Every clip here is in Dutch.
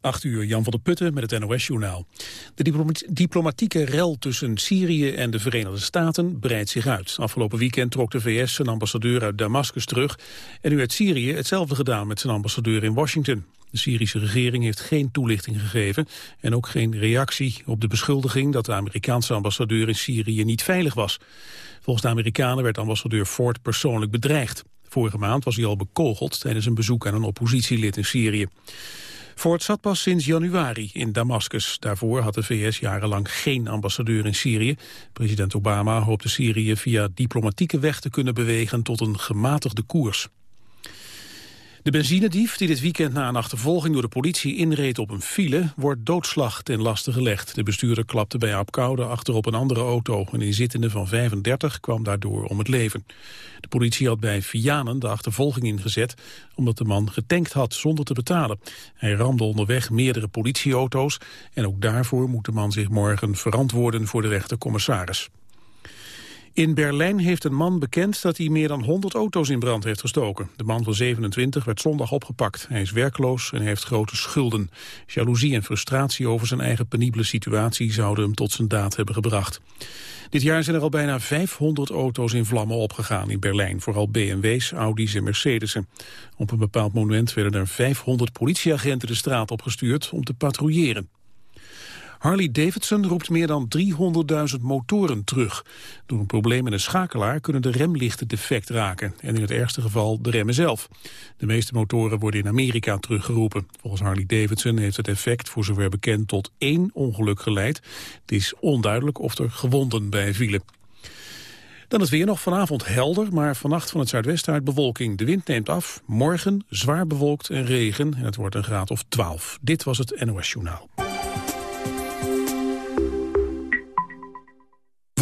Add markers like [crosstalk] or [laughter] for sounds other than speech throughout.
8 uur, Jan van der Putten met het NOS-journaal. De diplomatieke rel tussen Syrië en de Verenigde Staten breidt zich uit. Afgelopen weekend trok de VS zijn ambassadeur uit Damascus terug... en nu heeft Syrië hetzelfde gedaan met zijn ambassadeur in Washington. De Syrische regering heeft geen toelichting gegeven... en ook geen reactie op de beschuldiging dat de Amerikaanse ambassadeur in Syrië niet veilig was. Volgens de Amerikanen werd ambassadeur Ford persoonlijk bedreigd. Vorige maand was hij al bekogeld tijdens een bezoek aan een oppositielid in Syrië. Ford zat pas sinds januari in Damascus. Daarvoor had de VS jarenlang geen ambassadeur in Syrië. President Obama hoopte Syrië via diplomatieke weg te kunnen bewegen tot een gematigde koers. De benzinedief die dit weekend na een achtervolging door de politie inreed op een file, wordt doodslag ten laste gelegd. De bestuurder klapte bij Apkoude achter op een andere auto. Een inzittende van 35 kwam daardoor om het leven. De politie had bij Vianen de achtervolging ingezet omdat de man getankt had zonder te betalen. Hij ramde onderweg meerdere politieauto's en ook daarvoor moet de man zich morgen verantwoorden voor de rechtercommissaris. In Berlijn heeft een man bekend dat hij meer dan 100 auto's in brand heeft gestoken. De man van 27 werd zondag opgepakt. Hij is werkloos en heeft grote schulden. Jaloezie en frustratie over zijn eigen penibele situatie zouden hem tot zijn daad hebben gebracht. Dit jaar zijn er al bijna 500 auto's in vlammen opgegaan in Berlijn. Vooral BMW's, Audi's en Mercedes'en. Op een bepaald moment werden er 500 politieagenten de straat opgestuurd om te patrouilleren. Harley Davidson roept meer dan 300.000 motoren terug. Door een probleem in een schakelaar kunnen de remlichten defect raken. En in het ergste geval de remmen zelf. De meeste motoren worden in Amerika teruggeroepen. Volgens Harley Davidson heeft het effect voor zover bekend tot één ongeluk geleid. Het is onduidelijk of er gewonden bij vielen. Dan het weer nog vanavond helder, maar vannacht van het zuidwesten uit bewolking. De wind neemt af, morgen zwaar bewolkt en regen en het wordt een graad of 12. Dit was het NOS Journaal.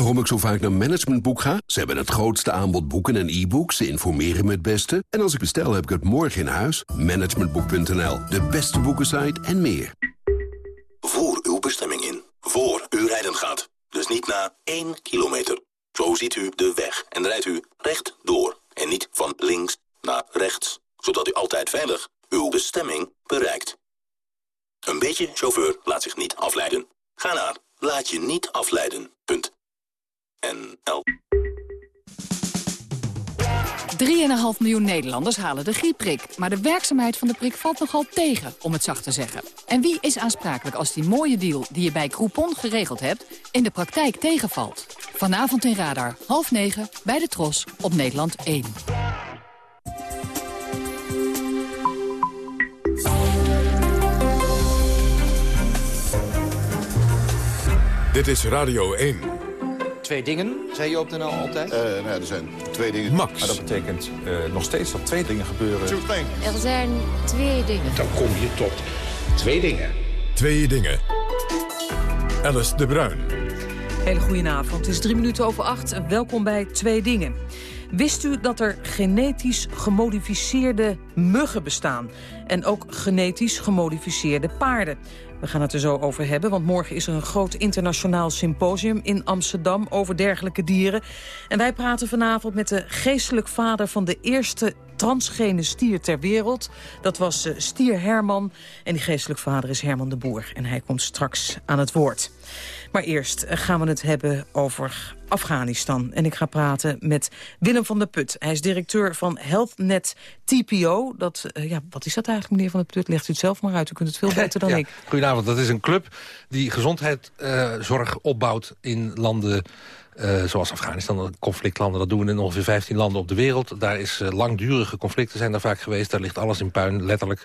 Waarom ik zo vaak naar Managementboek ga? Ze hebben het grootste aanbod boeken en e-books. Ze informeren me het beste. En als ik bestel, heb ik het morgen in huis. Managementboek.nl, de beste boekensite en meer. Voer uw bestemming in. Voor u rijden gaat. Dus niet na één kilometer. Zo ziet u de weg en rijdt u recht door. En niet van links naar rechts. Zodat u altijd veilig uw bestemming bereikt. Een beetje chauffeur laat zich niet afleiden. Ga naar laat je niet afleiden. NL. 3,5 miljoen Nederlanders halen de griepprik. Maar de werkzaamheid van de prik valt nogal tegen, om het zacht te zeggen. En wie is aansprakelijk als die mooie deal die je bij Groupon geregeld hebt... in de praktijk tegenvalt? Vanavond in Radar, half negen, bij de Tros, op Nederland 1. Dit is Radio 1 twee dingen, zei je op de NL altijd? Uh, nou, er zijn twee dingen. Max. Maar dat betekent uh, nog steeds dat twee dingen gebeuren. Er zijn twee dingen. Dan kom je tot twee dingen. Twee dingen. Alice de Bruin. Hele goedenavond. Het is drie minuten over acht. Welkom bij Twee Dingen. Wist u dat er genetisch gemodificeerde muggen bestaan? En ook genetisch gemodificeerde paarden? We gaan het er zo over hebben, want morgen is er een groot internationaal symposium in Amsterdam over dergelijke dieren. En wij praten vanavond met de geestelijk vader van de eerste transgene stier ter wereld. Dat was uh, stier Herman en die geestelijk vader is Herman de Boer. En hij komt straks aan het woord. Maar eerst eh, gaan we het hebben over Afghanistan. En ik ga praten met Willem van der Put. Hij is directeur van HealthNet TPO. Dat, uh, ja, wat is dat eigenlijk, meneer van der Put? Legt u het zelf maar uit. U kunt het veel [laughs] beter dan ik. Goedenavond. Dat is een club die gezondheidszorg uh, opbouwt in landen uh, zoals Afghanistan, conflictlanden, dat doen we in ongeveer 15 landen op de wereld. Daar is uh, langdurige conflicten zijn daar vaak geweest. Daar ligt alles in puin, letterlijk.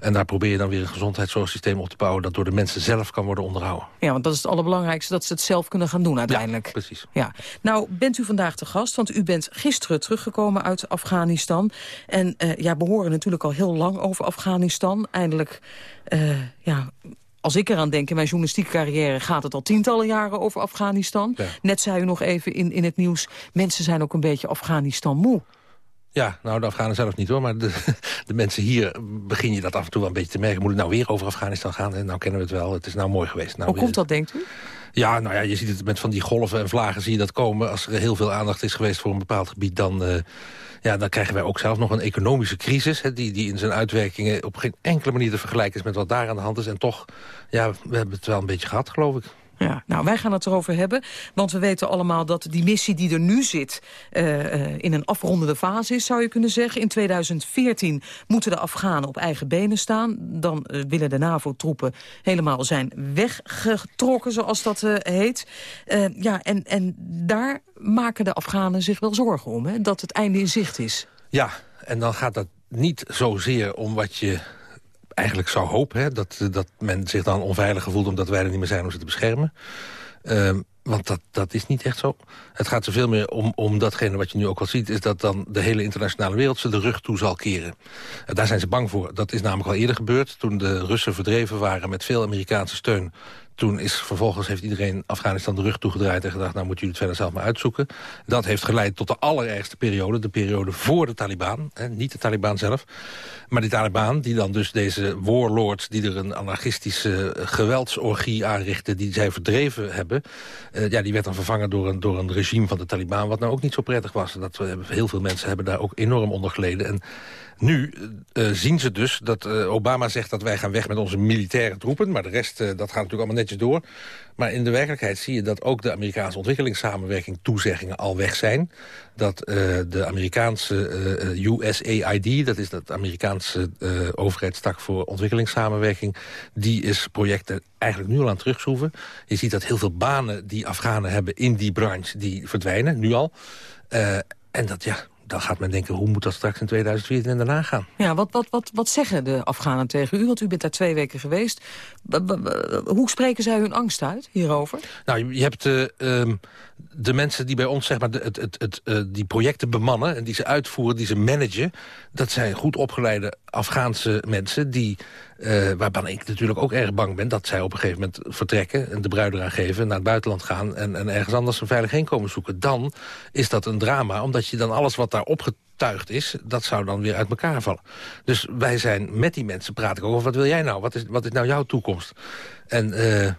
En daar probeer je dan weer een gezondheidszorgsysteem op te bouwen... dat door de mensen zelf kan worden onderhouden. Ja, want dat is het allerbelangrijkste, dat ze het zelf kunnen gaan doen uiteindelijk. Ja, precies. Ja. Nou, bent u vandaag te gast, want u bent gisteren teruggekomen uit Afghanistan. En uh, ja, we horen natuurlijk al heel lang over Afghanistan. Eindelijk, ja als ik eraan denk, in mijn journalistieke carrière gaat het al tientallen jaren over Afghanistan. Net zei u nog even in, in het nieuws, mensen zijn ook een beetje Afghanistan moe. Ja, nou de Afghanen zelf niet hoor, maar de, [laughs] de mensen hier begin je dat af en toe wel een beetje te merken. Moet het nou weer over Afghanistan gaan? En nou kennen we het wel, het is nou mooi geweest. Nou, Hoe komt dat, denkt u? Ja, nou ja, je ziet het met van die golven en vlagen zie je dat komen. Als er heel veel aandacht is geweest voor een bepaald gebied... dan, uh, ja, dan krijgen wij ook zelf nog een economische crisis... Hè, die, die in zijn uitwerkingen op geen enkele manier te vergelijken is... met wat daar aan de hand is. En toch, ja, we hebben het wel een beetje gehad, geloof ik. Ja, nou, wij gaan het erover hebben. Want we weten allemaal dat die missie die er nu zit... Uh, in een afrondende fase is, zou je kunnen zeggen. In 2014 moeten de Afghanen op eigen benen staan. Dan uh, willen de NAVO-troepen helemaal zijn weggetrokken, zoals dat heet. ja, en, en daar maken de Afghanen zich wel zorgen om, hè? dat het einde in zicht is. Ja, en dan gaat dat niet zozeer om wat je eigenlijk zou hopen... Hè, dat, dat men zich dan onveilig voelt omdat wij er niet meer zijn om ze te beschermen. Uh, want dat, dat is niet echt zo. Het gaat zoveel meer om, om datgene wat je nu ook al ziet... is dat dan de hele internationale wereld ze de rug toe zal keren. Uh, daar zijn ze bang voor. Dat is namelijk al eerder gebeurd. Toen de Russen verdreven waren met veel Amerikaanse steun toen is vervolgens heeft iedereen Afghanistan de rug toegedraaid... en gedacht, nou moeten jullie het verder zelf maar uitzoeken. Dat heeft geleid tot de allerergste periode. De periode voor de Taliban. Hè, niet de Taliban zelf. Maar die Taliban, die dan dus deze warlords... die er een anarchistische geweldsorgie aanrichten... die zij verdreven hebben... Uh, ja, die werd dan vervangen door een, door een regime van de Taliban... wat nou ook niet zo prettig was. Dat, heel veel mensen hebben daar ook enorm onder geleden. En nu uh, zien ze dus dat uh, Obama zegt dat wij gaan weg met onze militaire troepen. Maar de rest, dat gaat natuurlijk allemaal netjes door. Maar in de werkelijkheid zie je dat ook de Amerikaanse ontwikkelingssamenwerking toezeggingen al weg zijn. Dat de Amerikaanse USAID, dat is dat Amerikaanse overheidstak voor ontwikkelingssamenwerking... die is projecten eigenlijk nu al aan terugschroeven. Je ziet dat heel veel banen die Afghanen hebben in die branche, die verdwijnen, nu al. en dat, ja, dan gaat men denken, hoe moet dat straks in 2014 en daarna gaan? Ja, wat, wat, wat, wat zeggen de Afghanen tegen u? Want u bent daar twee weken geweest. Hoe spreken zij hun angst uit hierover? Nou, je hebt uh, um, de mensen die bij ons zeg maar, het, het, het, uh, die projecten bemannen... en die ze uitvoeren, die ze managen... dat zijn goed opgeleide Afghaanse mensen... die uh, waarvan ik natuurlijk ook erg bang ben... dat zij op een gegeven moment vertrekken en de bruid eraan geven... naar het buitenland gaan en, en ergens anders een veilig heenkomen zoeken. Dan is dat een drama, omdat je dan alles wat daar is... dat zou dan weer uit elkaar vallen. Dus wij zijn met die mensen, praat ik over... wat wil jij nou? Wat is, wat is nou jouw toekomst? En uh,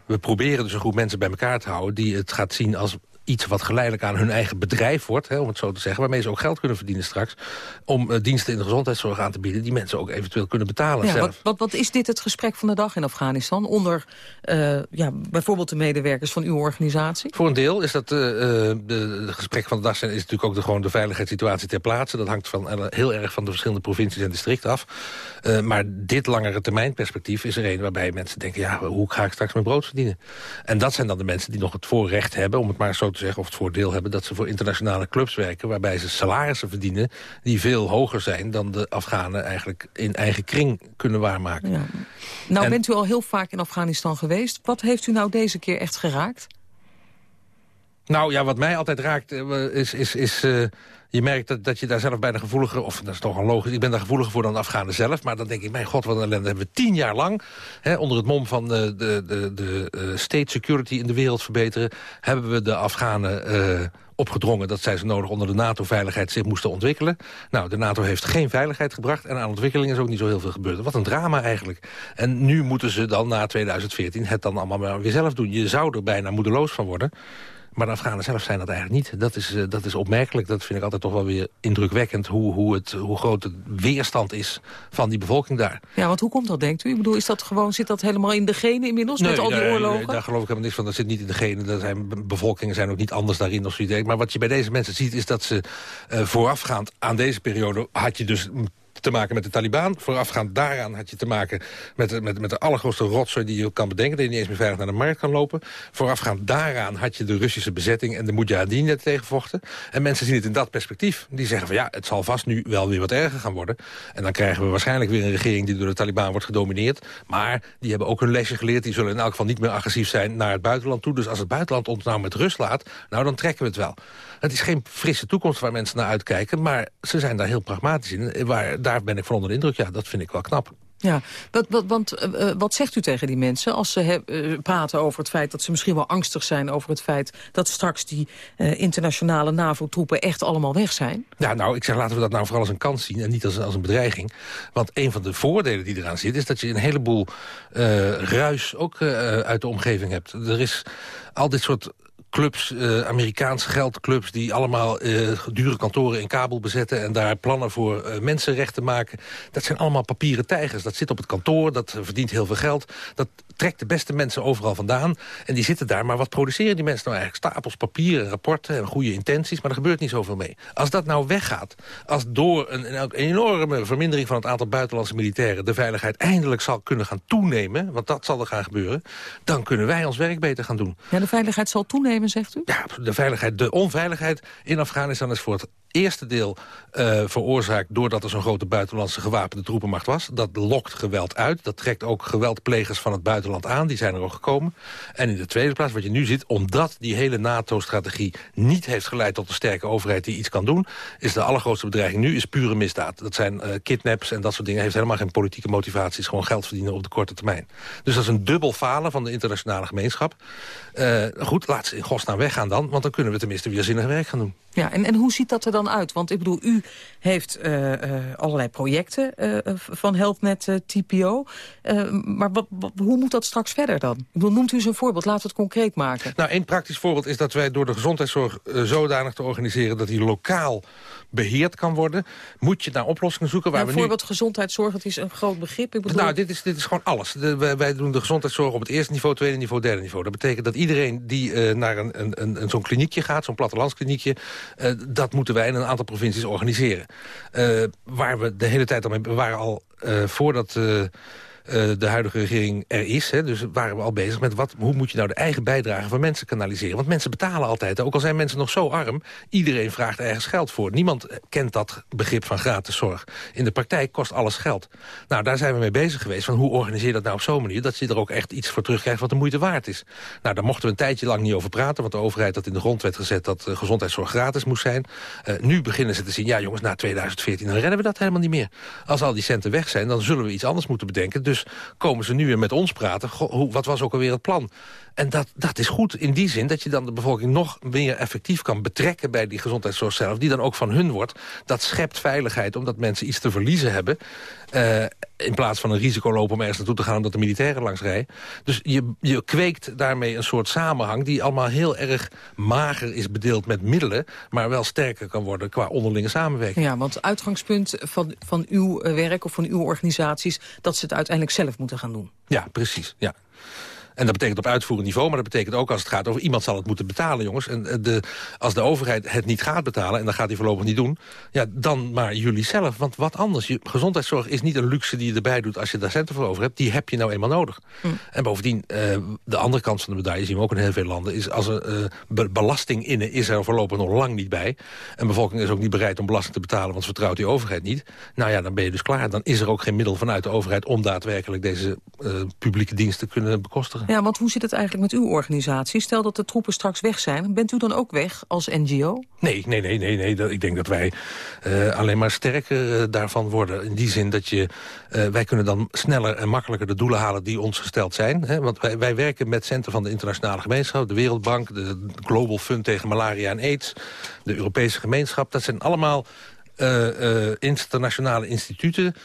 we proberen dus een groep mensen bij elkaar te houden... die het gaat zien als iets wat geleidelijk aan hun eigen bedrijf wordt... Hè, om het zo te zeggen, waarmee ze ook geld kunnen verdienen straks... om uh, diensten in de gezondheidszorg aan te bieden... die mensen ook eventueel kunnen betalen ja, zelf. Wat, wat, wat, is dit het gesprek van de dag in Afghanistan... onder uh, ja, bijvoorbeeld de medewerkers van uw organisatie? Voor een deel is dat uh, de, de gesprek van de dag... Zijn, is natuurlijk ook de, gewoon de veiligheidssituatie ter plaatse. Dat hangt van, heel erg van de verschillende provincies en districten af. maar dit langere termijn perspectief is er een waarbij mensen denken... ja, hoe ga ik straks mijn brood verdienen? En dat zijn dan de mensen die nog het voorrecht hebben... om het maar zo te zeggen, of het voordeel hebben... dat ze voor internationale clubs werken... waarbij ze salarissen verdienen die veel hoger zijn... dan de Afghanen eigenlijk in eigen kring kunnen waarmaken. Ja. Nou en, bent u al heel vaak in Afghanistan geweest. Wat heeft u nou deze keer echt geraakt? Nou ja, wat mij altijd raakt is... is, is uh, je merkt dat, dat je daar zelf bijna gevoeliger... of dat is toch een logisch, ik ben daar gevoeliger voor dan de Afghanen zelf... maar dan denk ik, mijn god, wat een ellende hebben we tien jaar lang... Hè, onder het mom van de, de, de, de uh, state security in de wereld verbeteren... hebben we de Afghanen... Uh, opgedrongen dat zij ze nodig onder de NATO-veiligheid zich moesten ontwikkelen. Nou, de NATO heeft geen veiligheid gebracht en aan ontwikkeling is ook niet zo heel veel gebeurd. Wat een drama eigenlijk. En nu moeten ze dan na 2014 het dan allemaal weer zelf doen. Je zou er bijna moedeloos van worden. Maar de Afghanen zelf zijn dat eigenlijk niet. Dat is, uh, dat is opmerkelijk. Dat vind ik altijd toch wel weer indrukwekkend... hoe, hoe, het, hoe groot de weerstand is van die bevolking daar. Ja, want hoe komt dat, denkt u? Ik bedoel, is dat gewoon, zit dat helemaal in de genen inmiddels... Nee, met al die daar, oorlogen? Nee, daar geloof ik helemaal niks van. Dat zit niet in de genen. Dat zijn, bevolkingen zijn ook niet anders daarin of zoiets. Maar wat je bij deze mensen ziet, is dat ze uh, voorafgaand aan deze periode... had je dus te maken met de Taliban. Voorafgaand daaraan had je te maken met, de, met, met de allergrootste rotzooi die je kan bedenken. Dat je niet eens meer veilig naar de markt kan lopen. Voorafgaand daaraan had je de Russische bezetting en de Mujahideen tegenvochten. En mensen zien het in dat perspectief. Die zeggen van ja, het zal vast nu wel weer wat erger gaan worden. En dan krijgen we waarschijnlijk weer een regering die door de Taliban wordt gedomineerd. Maar die hebben ook hun lesje geleerd. Die zullen in elk geval niet meer agressief zijn naar het buitenland toe. Dus als het buitenland ons nou met rust laat, nou dan trekken we het wel. Het is geen frisse toekomst waar mensen naar uitkijken. Maar ze zijn daar heel pragmatisch in. Waar, daar ben ik van onder de indruk. Ja, dat vind ik wel knap. Ja, wat, wat, want uh, wat zegt u tegen die mensen als ze uh, praten over het feit dat ze misschien wel angstig zijn over het feit dat straks die uh, internationale NAVO-troepen echt allemaal weg zijn? Ja, nou, ik zeg laten we dat nou vooral als een kans zien en niet als, als een bedreiging. Want een van de voordelen die eraan zit is dat je een heleboel ruis ook uit de omgeving hebt. Er is al dit soort clubs, uh, Amerikaanse geldclubs... die allemaal uh, dure kantoren in Kabul bezetten... en daar plannen voor uh, mensenrechten maken. Dat zijn allemaal papieren tijgers. Dat zit op het kantoor, dat verdient heel veel geld. Dat trekt de beste mensen overal vandaan. En die zitten daar. Maar wat produceren die mensen nou eigenlijk? Stapels papieren, rapporten en goede intenties. Maar er gebeurt niet zoveel mee. Als dat nou weggaat, als door een, een enorme vermindering... van het aantal buitenlandse militairen... de veiligheid eindelijk zal kunnen gaan toenemen... want dat zal er gaan gebeuren... dan kunnen wij ons werk beter gaan doen. Ja, de veiligheid zal toenemen, zegt u? Ja, de veiligheid, de onveiligheid in Afghanistan is voor het eerste deel uh, veroorzaakt... doordat er zo'n grote buitenlandse gewapende troepenmacht was. Dat lokt geweld uit. Dat trekt ook geweldplegers van het buitenland aan. Die zijn er ook gekomen. En in de tweede plaats, wat je nu ziet... omdat die hele NATO-strategie niet heeft geleid tot een sterke overheid... die iets kan doen... is de allergrootste bedreiging nu is pure misdaad. Dat zijn uh, kidnaps en dat soort dingen. heeft helemaal geen politieke motivaties. Gewoon geld verdienen op de korte termijn. Dus dat is een dubbel falen van de internationale gemeenschap. Uh, goed, laat ze in godsnaam weggaan dan. Want dan kunnen we tenminste weer zinnig werk gaan doen. Ja, en, en hoe ziet dat er dan uit? Want ik bedoel, u heeft uh, uh, allerlei projecten uh, van HelpNet TPO. maar hoe moet dat straks verder dan? Ik bedoel, noemt u eens een voorbeeld, laten we het concreet maken. Nou, één praktisch voorbeeld is dat wij door de gezondheidszorg zodanig te organiseren... dat die lokaal beheerd kan worden, moet je naar oplossingen zoeken. Waar nou, we bijvoorbeeld nu... gezondheidszorg, het is een groot begrip. Ik bedoel... Nou, dit is, dit is gewoon alles. De, wij, wij, doen de gezondheidszorg op het eerste niveau, tweede niveau, derde niveau. Dat betekent dat iedereen die naar een, een, een, zo'n kliniekje gaat, zo'n plattelandskliniekje... Dat moeten wij in een aantal provincies organiseren. Uh, waar we de hele tijd al mee... We waren al voordat uh, de huidige regering er is. Hè, dus waren we al bezig met wat, hoe moet je nou de eigen bijdrage van mensen kanaliseren. Want mensen betalen altijd, ook al zijn mensen nog zo arm. Iedereen vraagt ergens geld voor. Niemand kent dat begrip van gratis zorg. In de praktijk kost alles geld. Nou, daar zijn we mee bezig geweest. Van hoe organiseer je dat nou op zo'n manier... dat je er ook echt iets voor terugkrijgt wat de moeite waard is. Nou, daar mochten we een tijdje lang niet over praten... want de overheid had in de grondwet gezet dat uh, gezondheidszorg gratis moest zijn. Uh, nu beginnen ze te zien, ja jongens, na 2014 dan redden we dat helemaal niet meer. Als al die centen weg zijn, dan zullen we iets anders moeten bedenken. Dus komen ze nu weer met ons praten. wat was ook alweer het plan? En dat, dat is goed in die zin dat je dan de bevolking nog meer effectief kan betrekken bij die gezondheidszorg zelf. Die dan ook van hun wordt. Dat schept veiligheid omdat mensen iets te verliezen hebben. Uh, in plaats van een risico lopen om ergens naartoe te gaan omdat de militairen langs rijden. Dus je, je kweekt daarmee een soort samenhang die allemaal heel erg mager is bedeeld met middelen. Maar wel sterker kan worden qua onderlinge samenwerking. Ja, want het uitgangspunt van, van uw werk of van uw organisaties dat ze het uiteindelijk zelf moeten gaan doen. Ja, precies. Ja. En dat betekent op uitvoerend niveau, maar dat betekent ook als het gaat over... iemand zal het moeten betalen, jongens. En eh, de, als de overheid het niet gaat betalen, en dat gaat hij voorlopig niet doen... ja, dan maar jullie zelf. Want wat anders? Je, gezondheidszorg is niet een luxe die je erbij doet... als je daar centen voor over hebt. Die heb je nou eenmaal nodig. Hm. En bovendien, uh, de andere kant van de medaille... zien we ook in heel veel landen... is als er uh, belasting innen is er voorlopig nog lang niet bij. En de bevolking is ook niet bereid om belasting te betalen... want vertrouwt die overheid niet. Nou ja, dan ben je dus klaar. Dan is er ook geen middel vanuit de overheid... om daadwerkelijk deze publieke diensten te kunnen bekostigen. Ja, want hoe zit het eigenlijk met uw organisatie? Stel dat de troepen straks weg zijn, bent u dan ook weg als NGO? Nee, nee, nee, nee. nee. Ik denk dat wij uh, alleen maar sterker uh, daarvan worden. In die zin dat je, uh, wij kunnen dan sneller en makkelijker de doelen halen die ons gesteld zijn. Hè? Want wij, wij werken met centen van de internationale gemeenschap, de Wereldbank, de Global Fund tegen malaria en aids, de Europese gemeenschap. Dat zijn allemaal internationale instituten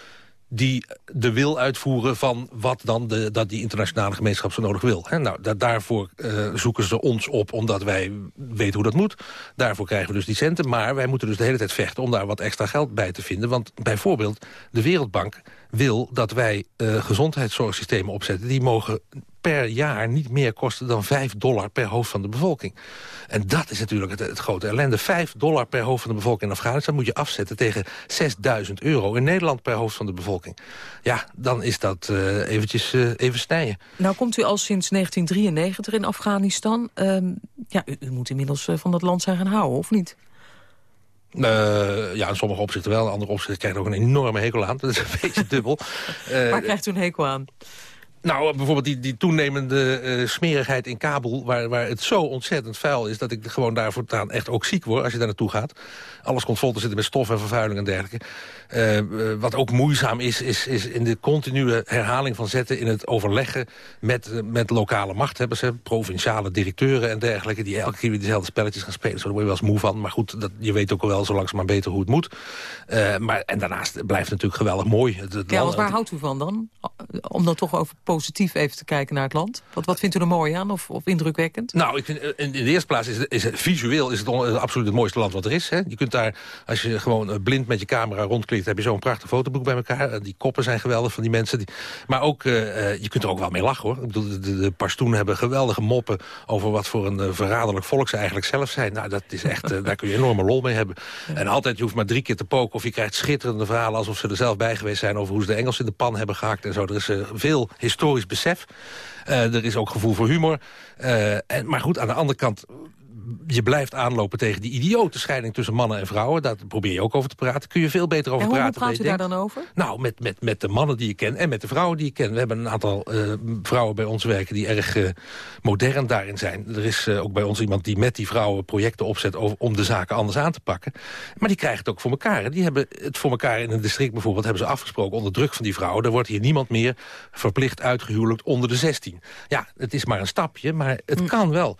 die de wil uitvoeren van wat dan de, dat die internationale gemeenschap zo nodig wil. Nou, da daarvoor uh, zoeken ze ons op omdat wij weten hoe dat moet. Daarvoor krijgen we dus die centen. Maar wij moeten dus de hele tijd vechten om daar wat extra geld bij te vinden. Want bijvoorbeeld de Wereldbank wil dat wij uh, gezondheidszorgsystemen opzetten... die mogen per jaar niet meer kosten dan 5 dollar per hoofd van de bevolking. En dat is natuurlijk het, het, grote ellende. 5 dollar per hoofd van de bevolking in Afghanistan moet je afzetten tegen 6000 euro in Nederland per hoofd van de bevolking. Ja, dan is dat uh, eventjes uh, even snijden. Nou komt u al sinds 1993 in Afghanistan. Um, ja, u, u, moet inmiddels van dat land zijn gaan houden, of niet? Uh, ja, in sommige opzichten wel. In andere opzichten krijgt u ook een enorme hekel aan. Dat is een [laughs] beetje dubbel. [laughs] Waar krijgt u een hekel aan? Nou, bijvoorbeeld die, die toenemende uh, smerigheid in Kabul... Waar, waar het zo ontzettend vuil is dat ik gewoon daar voortaan echt ook ziek word... als je daar naartoe gaat. Alles komt vol te zitten met stof en vervuiling en dergelijke. Uh, wat ook moeizaam is, is, is in de continue herhaling van zetten... in het overleggen met, met lokale machthebbers, hè, provinciale directeuren en dergelijke... die elke keer weer dezelfde spelletjes gaan spelen. Zo daar word je wel eens moe van. Maar goed, dat, je weet ook wel zo langzaam maar beter hoe het moet. Uh, maar, en daarnaast blijft het natuurlijk geweldig mooi. Het, het ja, waar houdt u van dan? Om dan toch over positief even te kijken naar het land? Wat, wat vindt u er mooi aan of, of indrukwekkend? Nou, ik vind, in de eerste plaats is is visueel is het absoluut het mooiste land wat er is. Hè. Je kunt daar, als je gewoon blind met je camera rondklikt... heb je zo'n prachtig fotoboek bij elkaar. Die koppen zijn geweldig van die mensen. Die, maar ook, uh, je kunt er ook wel mee lachen, hoor. Ik bedoel, de, de, Pashtoenen hebben geweldige moppen... over wat voor een uh, verraderlijk volk ze eigenlijk zelf zijn. Nou, dat is echt, uh, [laughs] daar kun je enorme lol mee hebben. En altijd, je hoeft maar drie keer te poken... of je krijgt schitterende verhalen alsof ze er zelf bij geweest zijn... over hoe ze de Engels in de pan hebben gehakt en zo. Er is veel historisch besef. Er is ook gevoel voor humor. En, maar goed, aan de andere kant je blijft aanlopen tegen die idiote scheiding tussen mannen en vrouwen. Daar probeer je ook over te praten. Kun je veel beter over en hoe praten. hoe praat u daar dan over? Nou, met, met, met de mannen die je kent en met de vrouwen die je kent. We hebben een aantal uh, vrouwen bij ons werken die erg uh, modern daarin zijn. Er is uh, ook bij ons iemand die met die vrouwen projecten opzet... Over, om de zaken anders aan te pakken. Maar die krijgen het ook voor elkaar. Die hebben het voor elkaar in een district bijvoorbeeld... hebben ze afgesproken onder druk van die vrouwen. Er wordt hier niemand meer verplicht uitgehuwelijkt onder de 16. Ja, het is maar een stapje, maar het mm. kan wel.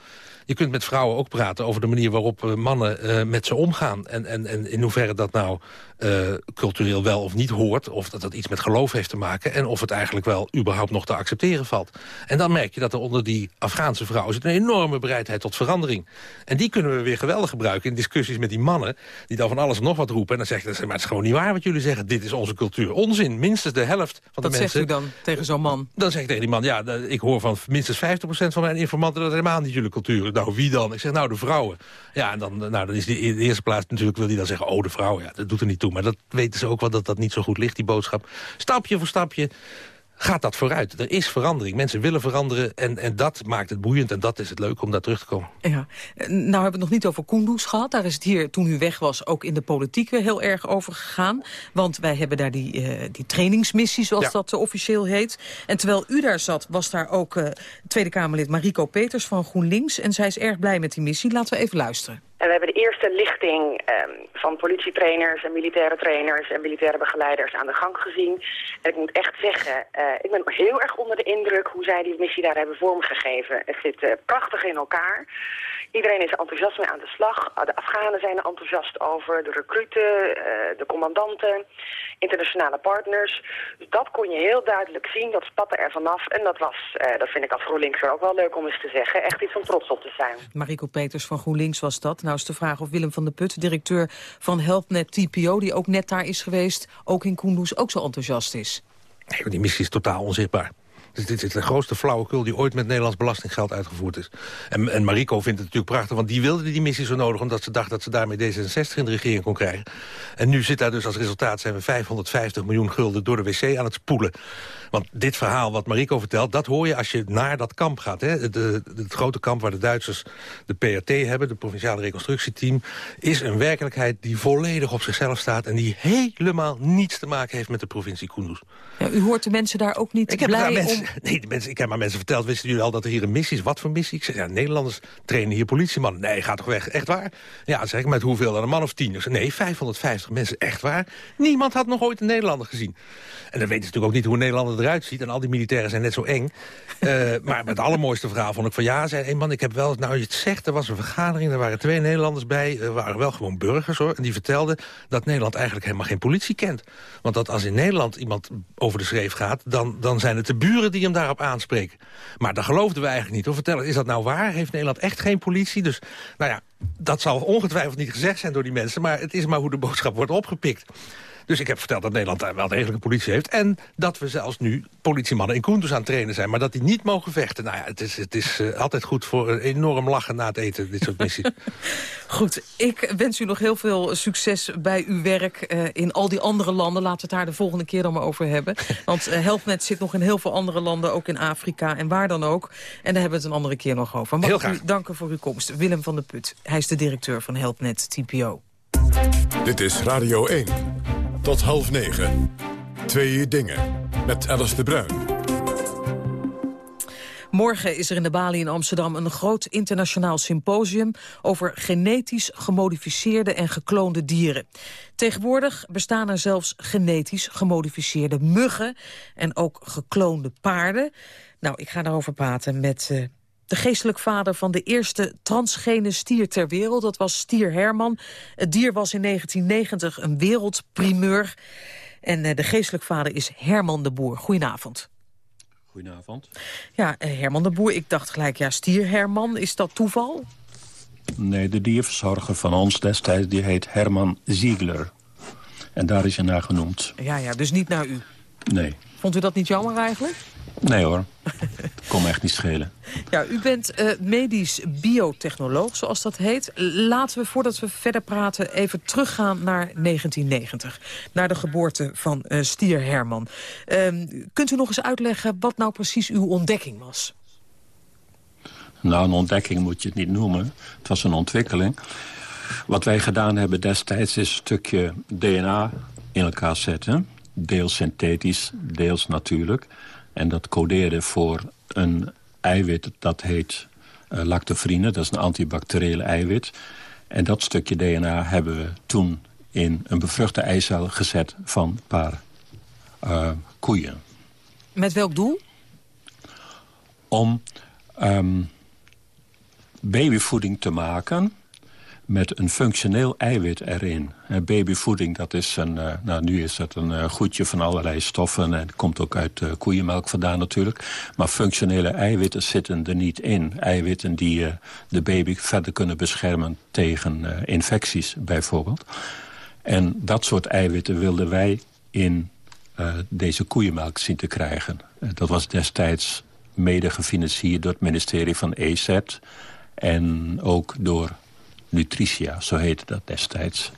Je kunt met vrouwen ook praten over de manier waarop uh, mannen uh, met ze omgaan. En, en, en in hoeverre dat nou uh, cultureel wel of niet hoort. Of dat dat iets met geloof heeft te maken. En of het eigenlijk wel überhaupt nog te accepteren valt. En dan merk je dat er onder die Afghaanse vrouwen zit een enorme bereidheid tot verandering. En die kunnen we weer geweldig gebruiken in discussies met die mannen. Die dan van alles en nog wat roepen. En dan zeggen ze, maar het is gewoon niet waar wat jullie zeggen. Dit is onze cultuur. Onzin. Minstens de helft van de mensen. Wat zegt u dan tegen zo'n man? Dan zeg ik tegen die man, ja, ik hoor van minstens 50% van mijn informanten... dat helemaal niet jullie cultuur Nou, wie dan? Ik zeg, nou, de vrouwen. Ja, en dan, nou, dan is die in de eerste plaats natuurlijk... wil die dan zeggen, oh, de vrouwen. Ja, dat doet er niet toe. Maar dat weten ze ook wel dat dat niet zo goed ligt, die boodschap. Stapje voor stapje gaat dat vooruit. Er is verandering. Mensen willen veranderen en, en dat maakt het boeiend... en dat is het leuk om daar terug te komen. Ja. Nou hebben we het nog niet over Kunduz gehad. Daar is het hier, toen u weg was, ook in de politiek heel erg over gegaan. Want wij hebben daar die, uh, die trainingsmissie, zoals ja. dat uh, officieel heet. En terwijl u daar zat, was daar ook uh, Tweede Kamerlid Mariko Peters van GroenLinks. En zij is erg blij met die missie. Laten we even luisteren. En we hebben de eerste lichting um, van politietrainers en militaire trainers en militaire begeleiders aan de gang gezien. En ik moet echt zeggen, uh, ik ben heel erg onder de indruk hoe zij die missie daar hebben vormgegeven. Het zit uh, prachtig in elkaar. Iedereen is enthousiast mee aan de slag. De Afghanen zijn er enthousiast over, de recruten, uh, de commandanten, internationale partners. Dus dat kon je heel duidelijk zien, dat spatte er vanaf. En dat was, uh, dat vind ik als GroenLinks ook wel leuk om eens te zeggen, echt iets om trots op te zijn. Mariko Peters van GroenLinks was dat. Nou is de vraag of Willem van der Put, directeur van HelpNet TPO... die ook net daar is geweest, ook in Kunduz, ook zo enthousiast is. Nee, die missie is totaal onzichtbaar. Dus dit is de grootste flauwekul die ooit met Nederlands belastinggeld uitgevoerd is. En, en Mariko vindt het natuurlijk prachtig, want die wilde die missie zo nodig... omdat ze dacht dat ze daarmee D66 in de regering kon krijgen. En nu zit daar dus als resultaat zijn we 550 miljoen gulden door de wc aan het spoelen. Want dit verhaal wat Mariko vertelt, dat hoor je als je naar dat kamp gaat. Hè? Het, het grote kamp waar de Duitsers de PRT hebben, de Provinciale Reconstructieteam... is een werkelijkheid die volledig op zichzelf staat... en die helemaal niets te maken heeft met de provincie Kunduz. Ja, u hoort de mensen daar ook niet ik heb blij mensen, om... Nee, de mensen, ik heb maar mensen verteld, wisten jullie al dat er hier een missie is? Wat voor missie? Ik zeg, ja, Nederlanders trainen hier politiemannen. Nee, ga toch weg, echt waar? Ja, zeg ik, met hoeveel dan? Een man of tien? Ik zeg, nee, 550 mensen, echt waar? Niemand had nog ooit een Nederlander gezien. En dan weten ze natuurlijk ook niet hoe een Eruit ziet. En al die militairen zijn net zo eng. uh, [laughs] maar het allermooiste verhaal vond ik van... ja, zei een man, ik heb wel... nou, je het zegt, er was een vergadering, er waren twee Nederlanders bij. Er waren wel gewoon burgers, hoor. En die vertelden dat Nederland eigenlijk helemaal geen politie kent. Want dat als in Nederland iemand over de schreef gaat... dan, dan zijn het de buren die hem daarop aanspreken. Maar dat geloofden we eigenlijk niet. Hoor. Vertel, is dat nou waar? Heeft Nederland echt geen politie? Dus, nou ja, dat zal ongetwijfeld niet gezegd zijn door die mensen... maar het is maar hoe de boodschap wordt opgepikt. Dus ik heb verteld dat Nederland daar wel degelijk een politie heeft. En dat we zelfs nu politiemannen in Koenders aan het trainen zijn. Maar dat die niet mogen vechten. Nou ja, het is, het is uh, altijd goed voor een enorm lachen na het eten, dit soort missies. [laughs] goed, ik wens u nog heel veel succes bij uw werk uh, in al die andere landen. Laten we het daar de volgende keer dan maar over hebben. [laughs] Want uh, HelpNet zit nog in heel veel andere landen, ook in Afrika en waar dan ook. En daar hebben we het een andere keer nog over. Mag heel graag. u danken voor uw komst. Willem van der Put, hij is de directeur van HelpNet TPO. Dit is Radio 1. Tot half negen. Twee dingen. Met Alice de Bruin. Morgen is er in de Bali in Amsterdam een groot internationaal symposium over genetisch gemodificeerde en gekloonde dieren. Tegenwoordig bestaan er zelfs genetisch gemodificeerde muggen en ook gekloonde paarden. Nou, ik ga daarover praten met uh, de geestelijk vader van de eerste transgene stier ter wereld. Dat was stier Herman. Het dier was in 1990 een wereldprimeur. En uh, de geestelijk vader is Herman de Boer. Goedenavond. Goedenavond. Ja, uh, Herman de Boer, ik dacht gelijk, ja, stier Herman, is dat toeval? Nee, de dierverzorger van ons destijds, die heet Herman Ziegler. En daar is hij naar genoemd. Ja, ja, dus niet naar u? Nee. Vond u dat niet jammer eigenlijk? Nee hoor, [laughs] kom echt niet schelen. Ja, u bent uh, medisch biotechnoloog, zoals dat heet. Laten we, voordat we verder praten, even teruggaan naar 1990. Naar de geboorte van uh, Stier Herman. Uh, kunt u nog eens uitleggen wat nou precies uw ontdekking was? Nou, een ontdekking moet je het niet noemen. Het was een ontwikkeling. Wat wij gedaan hebben destijds is een stukje DNA in elkaar zetten. Deels synthetisch, deels natuurlijk. En dat codeerde voor een eiwit dat heet uh, lactoferine. Dat is een antibacteriële eiwit. En dat stukje DNA hebben we toen in een bevruchte eicel gezet van een paar uh, koeien. Met welk doel? Om um, babyvoeding te maken met een functioneel eiwit erin. babyvoeding, dat is een, uh, nou, nu is dat een uh, goedje van allerlei stoffen... en komt ook uit uh, koeienmelk vandaan natuurlijk. Maar functionele eiwitten zitten er niet in. Eiwitten die de baby verder kunnen beschermen tegen infecties bijvoorbeeld. En dat soort eiwitten wilden wij in deze koeienmelk zien te krijgen. dat was destijds mede gefinancierd door het ministerie van EZ... en ook door Nutritia, zo heette dat destijds.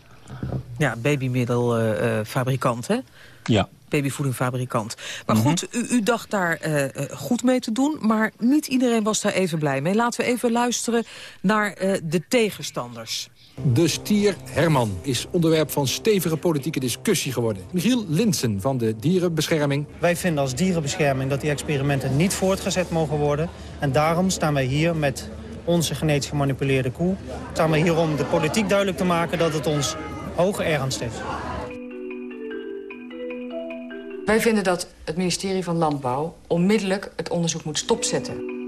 Ja, babymiddelfabrikant, uh, hè? Ja. Babyvoedingfabrikant. Maar mm -hmm. goed, u, u, dacht daar uh, goed mee te doen, maar niet iedereen was daar even blij mee. Laten we even luisteren naar uh, de tegenstanders. De stier Herman is onderwerp van stevige politieke discussie geworden. Michiel Linsen van de Dierenbescherming. Wij vinden als dierenbescherming dat die experimenten niet voortgezet mogen worden. En daarom staan wij hier met onze genetisch gemanipuleerde koe. Staan we hier om de politiek duidelijk te maken dat het ons hoge ernst is. Wij vinden dat het ministerie van Landbouw onmiddellijk het onderzoek moet stopzetten.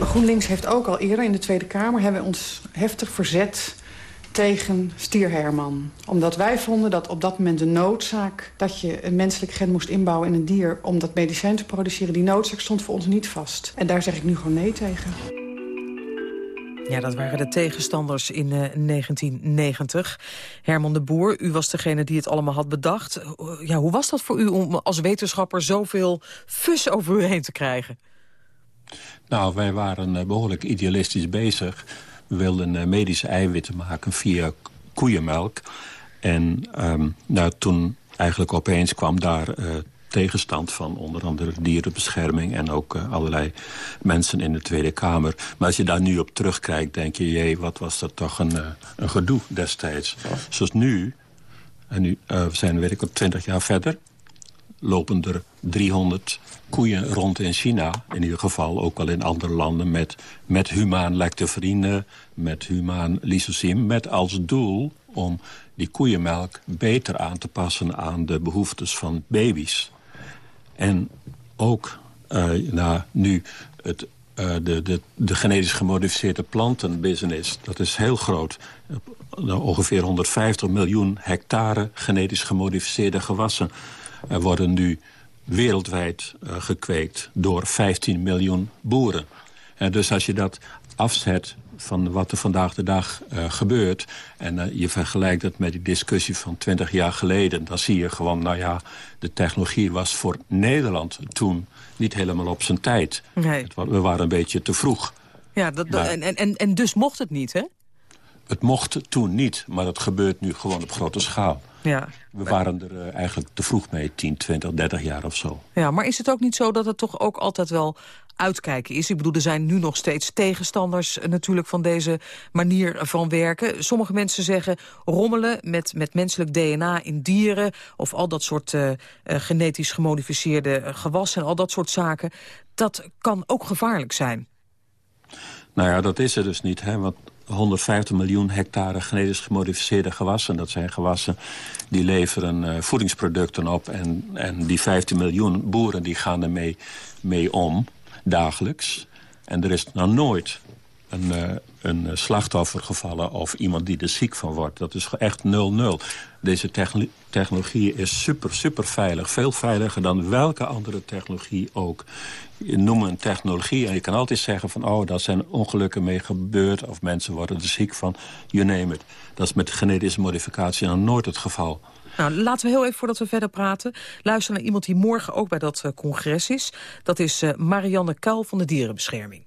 GroenLinks heeft ook al eerder in de Tweede Kamer hebben ons heftig verzet tegen Stier Herman. Omdat wij vonden dat op dat moment de noodzaak... dat je een menselijk gen moest inbouwen in een dier... om dat medicijn te produceren, die noodzaak stond voor ons niet vast. En daar zeg ik nu gewoon nee tegen. Ja, dat waren de tegenstanders in uh, 1990. Herman de Boer, u was degene die het allemaal had bedacht. Ja, hoe was dat voor u om als wetenschapper zoveel fus over u heen te krijgen? Nou, wij waren uh, behoorlijk idealistisch bezig. Wilden uh, medische eiwitten maken via koeienmelk. En um, nou, toen eigenlijk opeens kwam daar uh, tegenstand van onder andere dierenbescherming... en ook uh, allerlei mensen in de Tweede Kamer. Maar als je daar nu op terugkijkt, denk je... jee, wat was dat toch een, uh, een gedoe destijds. Zoals nu, en nu uh, we zijn weet ik op 20 jaar verder... lopen er 300 koeien rond in China. In ieder geval ook wel in andere landen met, met humaan lactoferine, met humaan lysosiem. Met als doel om die koeienmelk beter aan te passen aan de behoeftes van baby's. En ook uh, nou, nu het, uh, de, de, de genetisch gemodificeerde plantenbusiness, dat is heel groot. Uh, ongeveer 150 miljoen hectare genetisch gemodificeerde gewassen worden nu wereldwijd uh, gekweekt door 15 miljoen boeren. En dus als je dat afzet van wat er vandaag de dag uh, gebeurt... en uh, je vergelijkt het met die discussie van 20 jaar geleden... dan zie je gewoon, nou ja, de technologie was voor Nederland toen niet helemaal op zijn tijd. Nee. Het, we waren een beetje te vroeg. Ja, dat, maar, en, en, en dus mocht het niet, hè? Het mocht toen niet, maar het gebeurt nu gewoon op grote schaal. Ja. We waren er uh, eigenlijk te vroeg mee, 10, 20, 30 jaar of zo. Ja, maar is het ook niet zo dat het toch ook altijd wel uitkijken is. Ik bedoel, er zijn nu nog steeds tegenstanders eh, natuurlijk van deze manier van werken. Sommige mensen zeggen rommelen met, met menselijk DNA in dieren... of al dat soort uh, genetisch gemodificeerde gewassen en al dat soort zaken... dat kan ook gevaarlijk zijn. Nou ja, dat is er dus niet. Hè? Want 150 miljoen hectare genetisch gemodificeerde gewassen. Dat zijn gewassen die leveren uh, voedingsproducten op. En, en die 15 miljoen boeren die gaan ermee mee om dagelijks. En er is nog nooit een, uh, een slachtoffer gevallen of iemand die er ziek van wordt. Dat is echt 0-0. Deze technologie is super, super veilig. Veel veiliger dan welke andere technologie ook. Je noemt een technologie en je kan altijd zeggen van... oh, daar zijn ongelukken mee gebeurd of mensen worden er ziek van. You name it. Dat is met genetische modificatie nog nooit het geval. Nou, laten we heel even, voordat we verder praten... luisteren naar iemand die morgen ook bij dat uh, congres is. Dat is Marianne Kuil van de Dierenbescherming.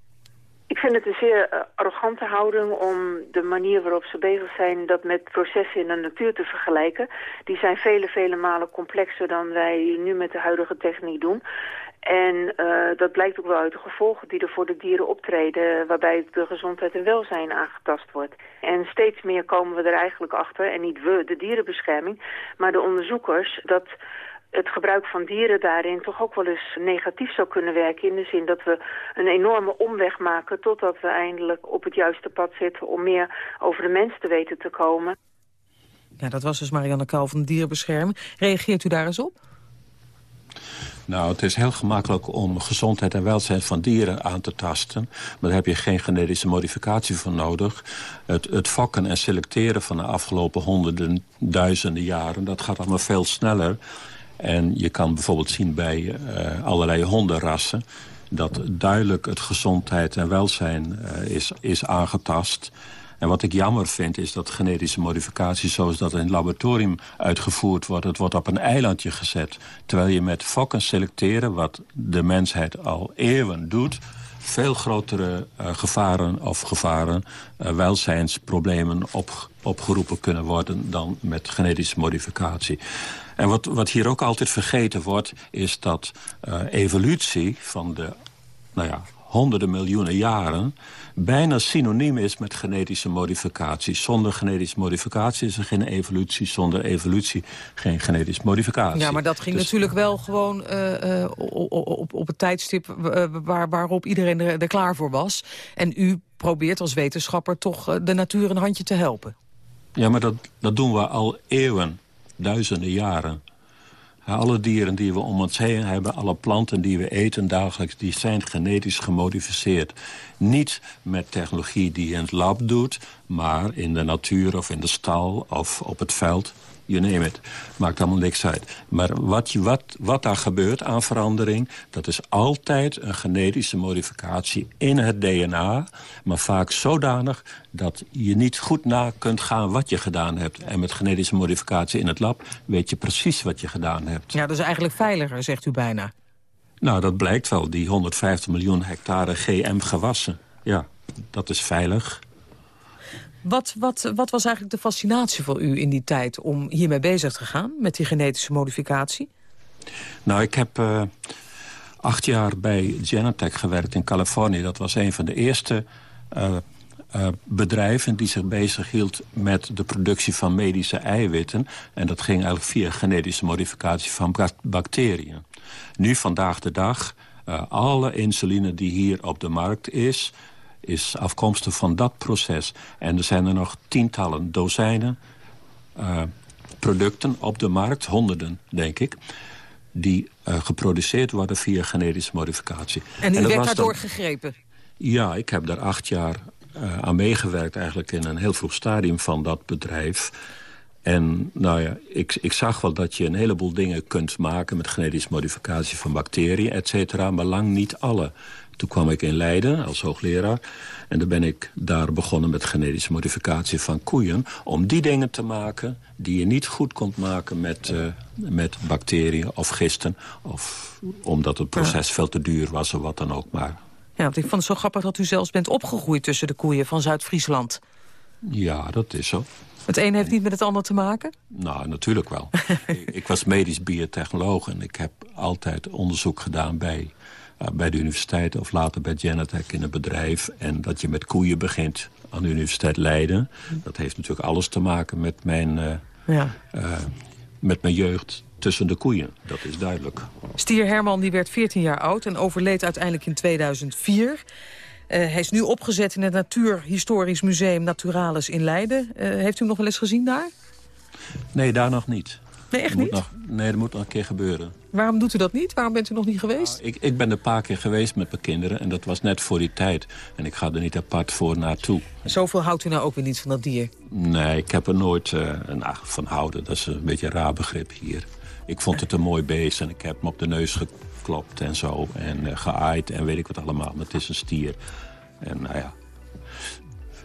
Ik vind het een zeer uh, arrogante houding om de manier waarop ze bezig zijn... dat met processen in de natuur te vergelijken. Die zijn vele, vele malen complexer dan wij nu met de huidige techniek doen. En uh, dat blijkt ook wel uit de gevolgen die er voor de dieren optreden... waarbij de gezondheid en welzijn aangetast wordt. En steeds meer komen we er eigenlijk achter, en niet we, de dierenbescherming... maar de onderzoekers, dat het gebruik van dieren daarin toch ook wel eens negatief zou kunnen werken... in de zin dat we een enorme omweg maken... totdat we eindelijk op het juiste pad zitten om meer over de mens te weten te komen. Ja, dat was dus Marianne Kaal van de Dierenbescherming. Reageert u daar eens op? Nou, het is heel gemakkelijk om gezondheid en welzijn van dieren aan te tasten. Maar daar heb je geen genetische modificatie voor nodig. Het, het fokken en selecteren van de afgelopen honderden, duizenden jaren... dat gaat allemaal veel sneller. En je kan bijvoorbeeld zien bij uh, allerlei hondenrassen... dat duidelijk het gezondheid en welzijn uh, is, is aangetast... En wat ik jammer vind is dat genetische modificatie... zoals dat in het laboratorium uitgevoerd wordt... het wordt op een eilandje gezet. Terwijl je met fokken selecteren, wat de mensheid al eeuwen doet... veel grotere uh, gevaren of gevaren, uh, welzijnsproblemen op, opgeroepen kunnen worden... dan met genetische modificatie. En wat, wat hier ook altijd vergeten wordt... is dat uh, evolutie van de nou ja, honderden miljoenen jaren bijna synoniem is met genetische modificatie. Zonder genetische modificatie is er geen evolutie. Zonder evolutie geen genetische modificatie. Ja, maar dat ging dus... natuurlijk wel gewoon uh, uh, op, op het tijdstip uh, waar, waarop iedereen er, er, klaar voor was. En u probeert als wetenschapper toch de natuur een handje te helpen. Ja, maar dat, dat doen we al eeuwen, duizenden jaren. Alle dieren die we om ons heen hebben, alle planten die we eten dagelijks... die zijn genetisch gemodificeerd. Niet met technologie die je in het lab doet... maar in de natuur of in de stal of op het veld you name it. Maakt allemaal niks uit. Maar wat, wat, wat daar gebeurt aan verandering... dat is altijd een genetische modificatie in het DNA... maar vaak zodanig dat je niet goed na kunt gaan wat je gedaan hebt. En met genetische modificatie in het lab weet je precies wat je gedaan hebt. Ja, dat is eigenlijk veiliger, zegt u bijna. Nou, dat blijkt wel, die 150 miljoen hectare GM-gewassen. Ja, dat is veilig. Wat, wat, wat was eigenlijk de fascinatie voor u in die tijd om hiermee bezig te gaan, met die genetische modificatie? Nou, ik heb uh, acht jaar bij Genentech gewerkt in Californië. Dat was een van de eerste uh, uh, bedrijven die zich bezighield met de productie van medische eiwitten. En dat ging eigenlijk via genetische modificatie van bacteriën. Nu, vandaag de dag, alle insuline die hier op de markt is is afkomstig van dat proces. En er zijn er nog tientallen, dozijnen uh, producten op de markt, honderden denk ik... die uh, geproduceerd worden via genetische modificatie. En u en werd daardoor dan... gegrepen? Ja, ik heb daar acht jaar uh, aan meegewerkt... eigenlijk in een heel vroeg stadium van dat bedrijf... En nou ja, ik, ik zag wel dat je een heleboel dingen kunt maken... met genetische modificatie van bacteriën, et cetera... maar lang niet alle. Toen kwam ik in Leiden als hoogleraar. En dan ben ik daar begonnen met genetische modificatie van koeien... om die dingen te maken die je niet goed kon maken met, uh, met bacteriën of gisten... of omdat het proces ja. veel te duur was of wat dan ook maar. Ja, want ik vond het zo grappig dat u zelfs bent opgegroeid tussen de koeien van Zuid-Friesland. Ja, dat is zo. Het een heeft niet met het ander te maken? Nou, natuurlijk wel. [laughs] ik, ik, was medisch biotechnoloog en ik heb altijd onderzoek gedaan bij, bij de universiteit... of later bij Genentech in een bedrijf. En dat je met koeien begint aan de Universiteit Leiden. Dat heeft natuurlijk alles te maken met mijn, uh, ja. uh, met mijn jeugd tussen de koeien. Dat is duidelijk. Stier Herman die werd 14 jaar oud en overleed uiteindelijk in 2004. Uh, hij is nu opgezet in het Natuurhistorisch Museum Naturalis in Leiden. Heeft u hem nog wel eens gezien daar? Nee, daar nog niet. Nee, echt niet? Nog, nee, dat moet nog een keer gebeuren. Waarom doet u dat niet? Waarom bent u nog niet geweest? Nou, ik, ik ben er een paar keer geweest met mijn kinderen. En dat was net voor die tijd. En ik ga er niet apart voor naartoe. Zoveel houdt u nou ook weer niet van dat dier? Nee, ik heb er nooit uh, een, ach, van houden. Dat is een beetje een raar begrip hier. Ik vond het een mooi beest en ik heb hem op de neus geklopt en zo. En uh, geaaid en weet ik wat allemaal. Maar het is een stier. En nou ja,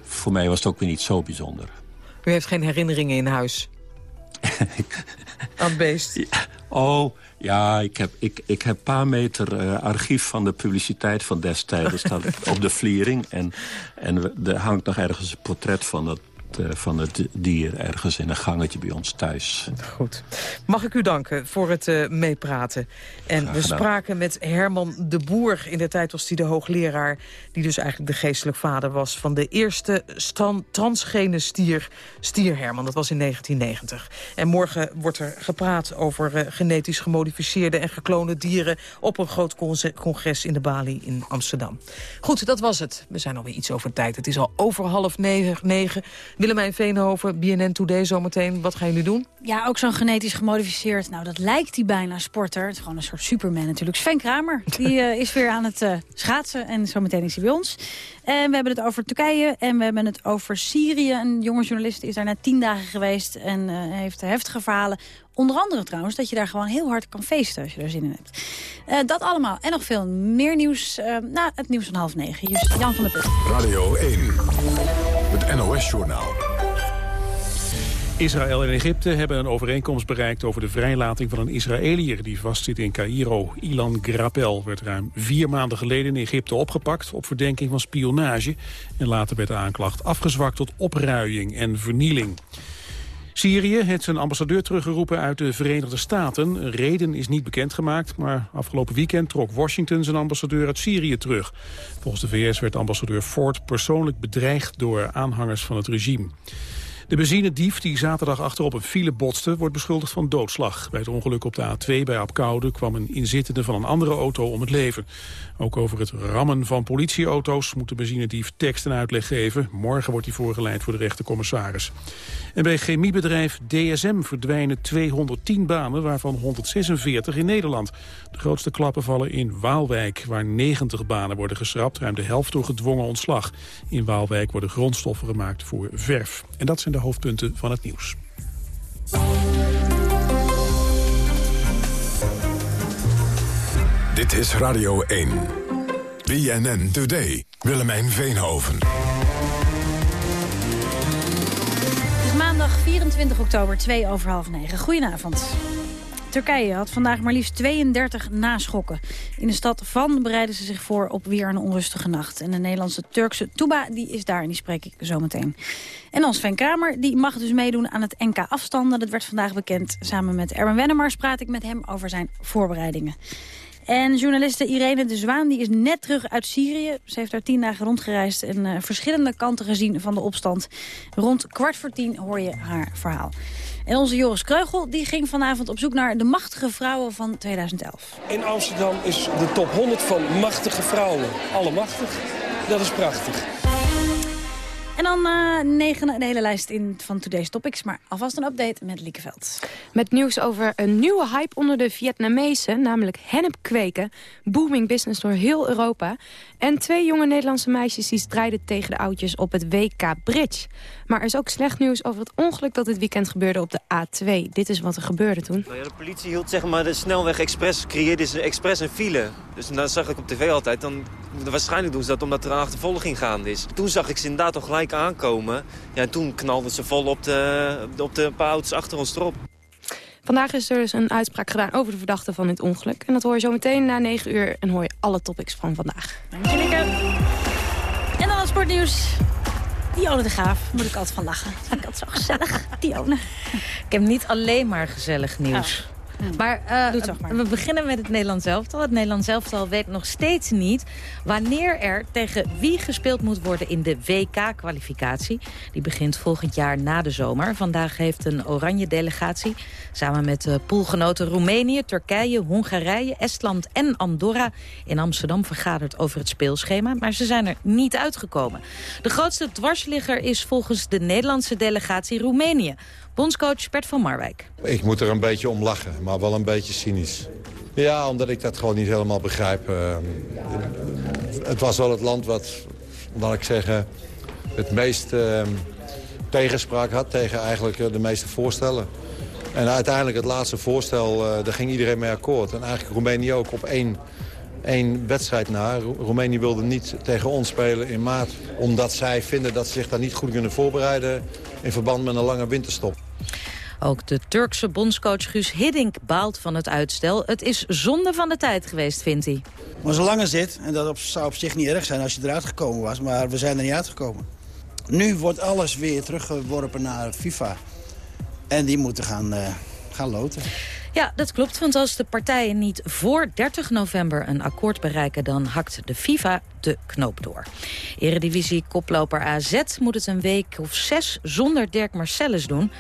voor mij was het ook weer niet zo bijzonder. U heeft geen herinneringen in huis? [laughs] Het beest? Ja. Oh, ja, ik heb, ik, ik heb een paar meter uh, archief van de publiciteit van destijds. staat [laughs] op de vliering. En, en er hangt nog ergens een portret van dat van het dier ergens in een gangetje bij ons thuis. Goed. Mag ik u danken voor het uh, meepraten. En we spraken met Herman de Boer. In de tijd was hij de hoogleraar... die dus eigenlijk de geestelijk vader was... van de eerste transgene stier, stier Herman. Dat was in 1990. En morgen wordt er gepraat over uh, genetisch gemodificeerde... en gekloonde dieren op een groot congres in de Bali in Amsterdam. Goed, dat was het. We zijn alweer iets over tijd. Het is al over half negen. negen. Willemijn Veenhoven, BNN Today zometeen. Wat gaan jullie doen? Ja, ook zo'n genetisch gemodificeerd. Nou, dat lijkt hij bijna sporter. Het is gewoon een soort superman natuurlijk. Sven Kramer, die uh, is weer aan het uh, schaatsen. En zometeen is hij bij ons. En we hebben het over Turkije en we hebben het over Syrië. Een jonge journalist is daar net tien dagen geweest en uh, heeft heftige verhalen. Onder andere trouwens dat je daar gewoon heel hard kan feesten als je er zin in hebt. Uh, dat allemaal en nog veel meer nieuws uh, na het nieuws van half negen. Just Jan van der Put. Radio 1, het NOS-journaal. Israël en Egypte hebben een overeenkomst bereikt over de vrijlating van een Israëliër die vastzit in Cairo. Ilan Grapel werd ruim vier maanden geleden in Egypte opgepakt op verdenking van spionage. En later werd de aanklacht afgezwakt tot opruiing en vernieling. Syrië heeft zijn ambassadeur teruggeroepen uit de Verenigde Staten. Reden is niet bekendgemaakt, maar afgelopen weekend trok Washington zijn ambassadeur uit Syrië terug. Volgens de VS werd ambassadeur Ford persoonlijk bedreigd door aanhangers van het regime. De benzinedief die zaterdag achterop een file botste... wordt beschuldigd van doodslag. Bij het ongeluk op de A2 bij Apkoude kwam een inzittende van een andere auto om het leven. Ook over het rammen van politieauto's moet de benzinedief tekst en uitleg geven. Morgen wordt hij voorgeleid voor de rechtercommissaris. En bij chemiebedrijf DSM verdwijnen 210 banen, waarvan 146 in Nederland. De grootste klappen vallen in Waalwijk, waar 90 banen worden geschrapt. Ruim de helft door gedwongen ontslag. In Waalwijk worden grondstoffen gemaakt voor verf. En dat zijn de hoofdpunten van het nieuws. Dit is Radio 1. BNN Today. Willemijn Veenhoven. Het is maandag 24 oktober, 2 over half 9. Goedenavond. Turkije had vandaag maar liefst 32 naschokken. In de stad Van bereiden ze zich voor op weer een onrustige nacht. En de Nederlandse Turkse Tuba die is daar en die spreek ik zo meteen. En ons Sven Kramer die mag dus meedoen aan het NK afstanden. Dat werd vandaag bekend. Samen met Erwin Wennemars praat ik met hem over zijn voorbereidingen. En journaliste Irene de Zwaan die is net terug uit Syrië. Ze heeft daar tien dagen rondgereisd en uh, verschillende kanten gezien van de opstand. Rond kwart voor tien hoor je haar verhaal. En onze Joris Kreugel die ging vanavond op zoek naar de machtige vrouwen van 2011. In Amsterdam is de top 100 van machtige vrouwen. Allemachtig. Dat is prachtig. En dan uh, negen, de hele lijst in van Today's Topics. Maar alvast een update met Liekeveld. Met nieuws over een nieuwe hype onder de Vietnamezen. Namelijk hennep kweken. Booming business door heel Europa. En twee jonge Nederlandse meisjes die strijden tegen de oudjes op het WK Bridge. Maar er is ook slecht nieuws over het ongeluk dat dit weekend gebeurde op de A2. Dit is wat er gebeurde toen. Nou ja, de politie hield zeg maar, de snelweg expres, creëerde ze expres een file. Dus dat zag ik op tv altijd. Dan, waarschijnlijk doen ze dat omdat er een achtervolging gaande is. Toen zag ik ze inderdaad al gelijk aankomen. Ja, en toen knalden ze vol op de, op de paar auto's achter ons erop. Vandaag is er dus een uitspraak gedaan over de verdachte van dit ongeluk. En dat hoor je zo meteen na 9 uur en hoor je alle topics van vandaag. Dank je, Lieke. En dan het sportnieuws. Dione de Graaf, moet ik altijd van lachen. Vind ik altijd zo gezellig, Dione. Ik heb niet alleen maar gezellig nieuws. Oh. Maar, uh, we beginnen met het Nederlands elftal. Het Nederlands elftal weet nog steeds niet wanneer er tegen wie gespeeld moet worden in de WK-kwalificatie. Die begint volgend jaar na de zomer. Vandaag heeft een oranje delegatie samen met uh, poolgenoten Roemenië, Turkije, Hongarije, Estland en Andorra in Amsterdam vergaderd over het speelschema. Maar ze zijn er niet uitgekomen. De grootste dwarsligger is volgens de Nederlandse delegatie Roemenië. Bondscoach Bert van Marwijk. Ik moet er een beetje om lachen, maar wel een beetje cynisch. Ja, omdat ik dat gewoon niet helemaal begrijp. Uh, het was wel het land wat, laat ik zeggen, het meest uh, tegenspraak had tegen eigenlijk de meeste voorstellen. En uiteindelijk het laatste voorstel, uh, daar ging iedereen mee akkoord. En eigenlijk Roemenië ook op één, één wedstrijd na. Roemenië wilde niet tegen ons spelen in maart. Omdat zij vinden dat ze zich daar niet goed kunnen voorbereiden... in verband met een lange winterstop. Ook de Turkse bondscoach Guus Hiddink baalt van het uitstel. Het is zonde van de tijd geweest, vindt hij. Maar zolang er zit, en dat zou op zich niet erg zijn als je eruit gekomen was... maar we zijn er niet uitgekomen. Nu wordt alles weer teruggeworpen naar FIFA. En die moeten gaan, uh, gaan loten. Ja, dat klopt, want als de partijen niet voor 30 november een akkoord bereiken... dan hakt de FIFA de knoop door. Eredivisie koploper AZ moet het een week of zes zonder Dirk Marcellus doen.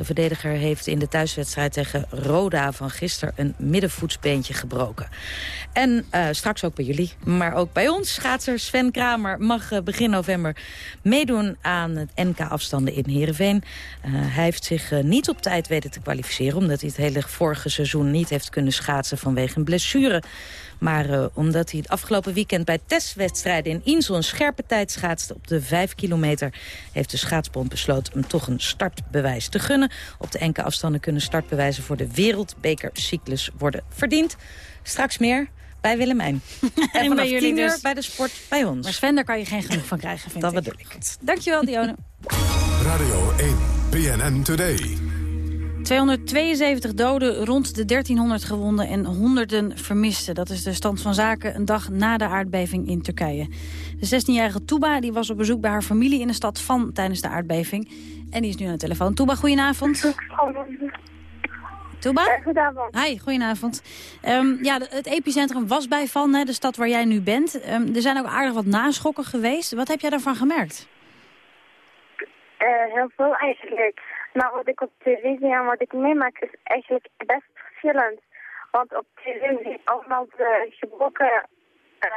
De verdediger heeft in de thuiswedstrijd tegen Roda van gisteren... een middenvoetsbeentje gebroken. En uh, straks ook bij jullie, maar ook bij ons. Schaatser Sven Kramer mag uh, begin november meedoen aan het NK-afstanden in Heerenveen. Uh, hij heeft zich niet op tijd weten te kwalificeren... omdat hij het hele vorige seizoen niet heeft kunnen schaatsen vanwege een blessure. Maar omdat hij het afgelopen weekend bij testwedstrijden in Insel... een scherpe tijd schaatste op de 5 kilometer... heeft de schaatsbond besloten hem toch een startbewijs te gunnen. Op de enkele afstanden kunnen startbewijzen voor de wereldbekercyclus worden verdiend. Straks meer bij Willemijn. [laughs] En, en bij jullie dus... bij de sport bij ons. Maar Sven, daar kan je geen genoeg van krijgen, vind dat ik. bedoel ik. Dankjewel, Dione. [laughs] Radio 1, PNN Today. 272 doden, rond de 1300 gewonden en honderden vermisten. Dat is de stand van zaken een dag na de aardbeving in Turkije. De 16-jarige Touba die was op bezoek bij haar familie in de stad Van tijdens de aardbeving. En die is nu aan de telefoon. Touba, goedenavond. Touba? Goedenavond. Hi, goedenavond. Um, ja, het epicentrum was bij Van, hè, de stad waar jij nu bent. Um, er zijn ook aardig wat naschokken geweest. Wat heb jij daarvan gemerkt? Uh, heel veel eigenlijk. Maar wat ik op televisie en wat ik meemaak is eigenlijk best verschillend. Want op televisie allemaal de gebroken, uh,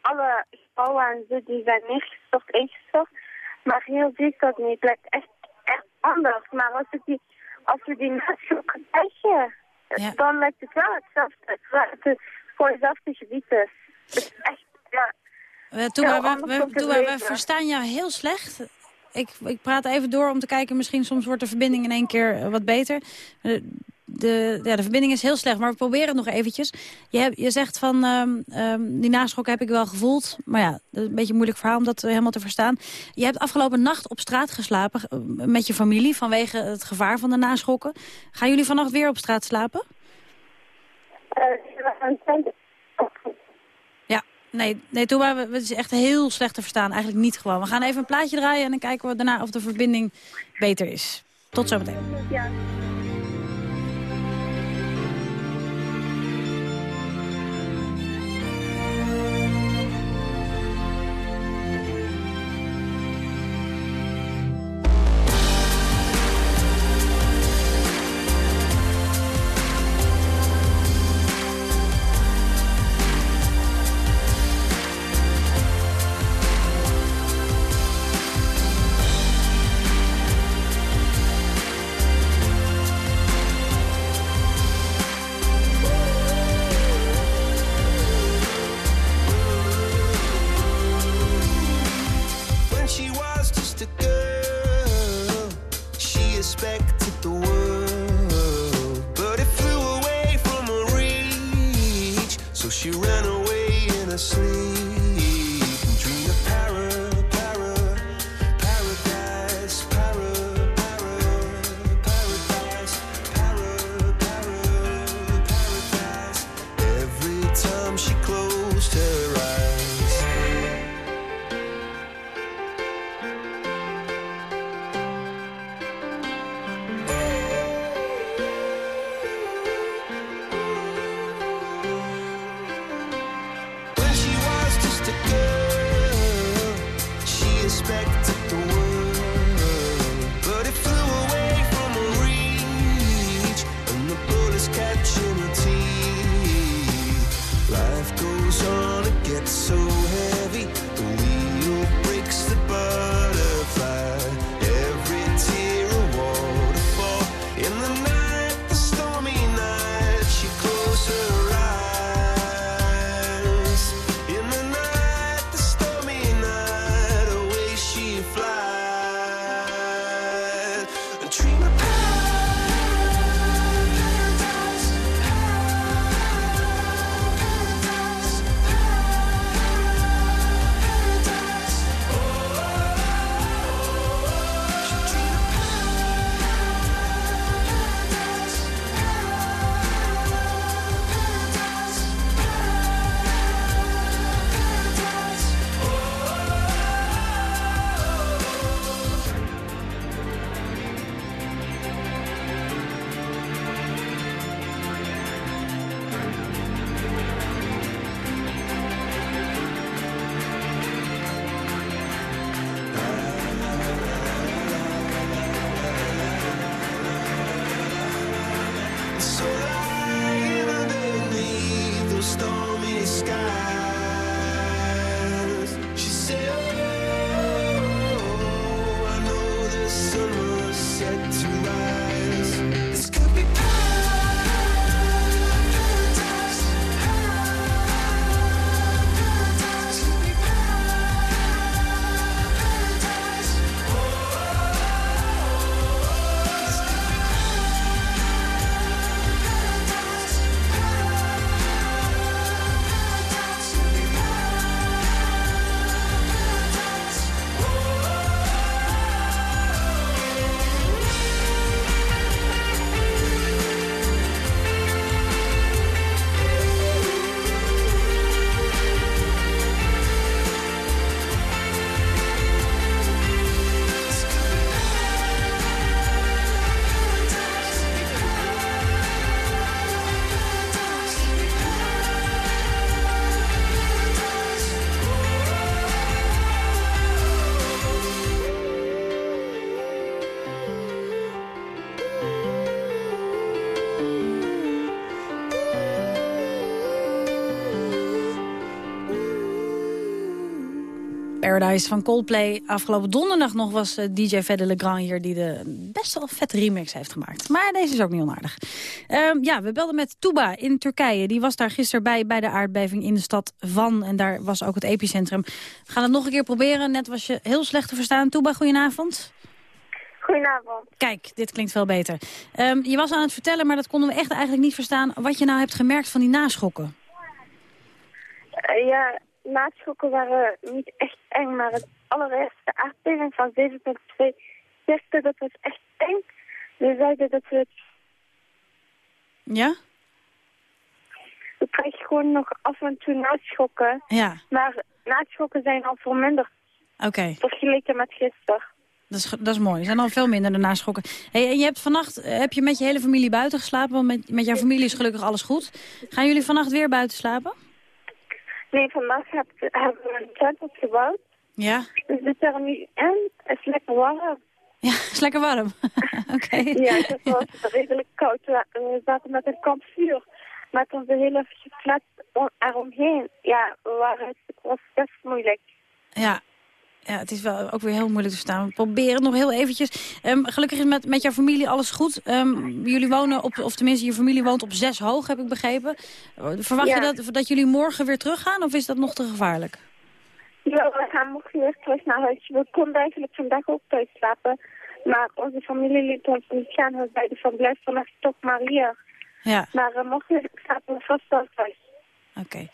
alle gebouwen en zo, die zijn neergestort, ingestort. Maar hier zie ik dat niet. Het lijkt echt, echt anders. Maar als, ik die, als we die ja. dan lijkt het wel hetzelfde. Het is voor hetzelfde gebied is. Het is echt, ja... Uh, Toen we, we, we, we verstaan jou heel slecht ik, ik praat even door om te kijken. Misschien soms wordt de verbinding in één keer wat beter. De, de, ja, de verbinding is heel slecht, maar we proberen het nog eventjes. Je, je zegt van, um, um, die naschok heb ik wel gevoeld. Maar ja, dat is een beetje een moeilijk verhaal om dat helemaal te verstaan. Je hebt afgelopen nacht op straat geslapen met je familie... vanwege het gevaar van de naschokken. Gaan jullie vannacht weer op straat slapen? Uh, Nee, nee het is echt heel slecht te verstaan. Eigenlijk niet gewoon. We gaan even een plaatje draaien en dan kijken we daarna of de verbinding beter is. Tot zometeen. Ja. Paradise van Coldplay. Afgelopen donderdag nog was eh, DJ Fedde Legrand hier... die de best wel vette remix heeft gemaakt. Maar deze is ook niet onaardig. Ehm, ja, we belden met Tuba in Turkije. Die was daar gisteren bij, bij de aardbeving in de stad Van. En daar was ook het epicentrum. We gaan het nog een keer proberen. Net was je heel slecht te verstaan. Tuba, goedenavond. Goedenavond. Kijk, dit klinkt veel beter. Ehm, je was aan het vertellen, maar dat konden we echt eigenlijk niet verstaan... wat je nou hebt gemerkt van die naschokken. Uh, ja, naschokken waren niet echt eng, maar het allereerste aardbeving van 7.2 zegt dat was echt eng. We zeiden dat we het... Ja? We krijgen gewoon nog af en toe naschokken. Ja. Maar naschokken zijn al verminderd. Oké. Vergeleken met gisteren. Dat is, dat is mooi. Er zijn al veel minder de naschokken. Hey, en je hebt vannacht heb je met je hele familie buiten geslapen? Want met, met jouw familie is gelukkig alles goed. Gaan jullie vannacht weer buiten slapen? Nee, vannacht heb, hebben we een tent opgebouwd. Ja. We zitten er nu in. Het is lekker warm. Ja, het [laughs] is lekker warm. [laughs] Oké. [laughs] Ja, het was redelijk koud. We zaten met een kampvuur. Met onze hele flat eromheen. Ja, waren, het was best moeilijk. Ja, ja, het is wel ook weer heel moeilijk te staan. We proberen nog heel eventjes. Um, gelukkig is met, met jouw familie alles goed. Um, jullie wonen op, of tenminste je familie woont op zes hoog, heb ik begrepen. Verwacht Ja. je dat, dat jullie morgen weer teruggaan of is dat nog te gevaarlijk? Ja, we gaan morgen weer terug naar huis. We konden eigenlijk vandaag ook thuis slapen. Maar onze familie liet ons niet gaan. We zeiden van blijf vannacht toch maar hier. Ja, Maar uh, morgen slapen we vast wel thuis. Oké.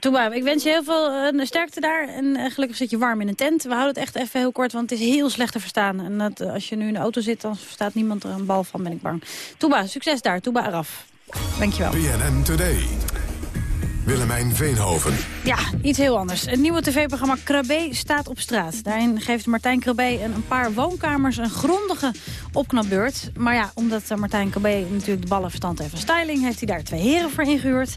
Toeba, ik wens je heel veel eh, sterkte daar. En eh, gelukkig zit je warm in een tent. We houden het echt even heel kort, want het is heel slecht te verstaan. En dat, eh, als je nu in de auto zit, dan verstaat niemand er een bal van, ben ik bang. Toeba, succes daar. Toeba eraf. Dankjewel. BNN Today. Willemijn Veenhoven. Ja, iets heel anders. Het nieuwe tv-programma Krabbe staat op straat. Daarin geeft Martijn Krabbe en een paar woonkamers een grondige opknapbeurt. Maar ja, omdat eh, Martijn Krabbe natuurlijk de ballen verstand heeft van styling... heeft hij daar twee heren voor ingehuurd.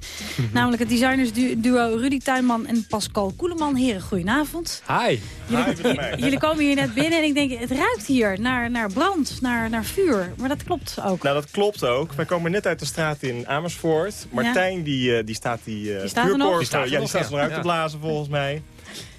Namelijk het designersduo Rudy Tuinman en Pascal Koeleman. Heren, goedenavond. Hi. Jullie, jullie komen hier net binnen en ik denk, het ruikt hier naar, naar brand, naar, naar vuur. Maar dat klopt ook. Nou, dat klopt ook. Wij komen net uit de straat in Amersfoort. Martijn, die, eh, die staat die, eh Die staat er nog? Die staat er ja, die nog, staat er ja. nog uit Ja. te blazen, volgens mij.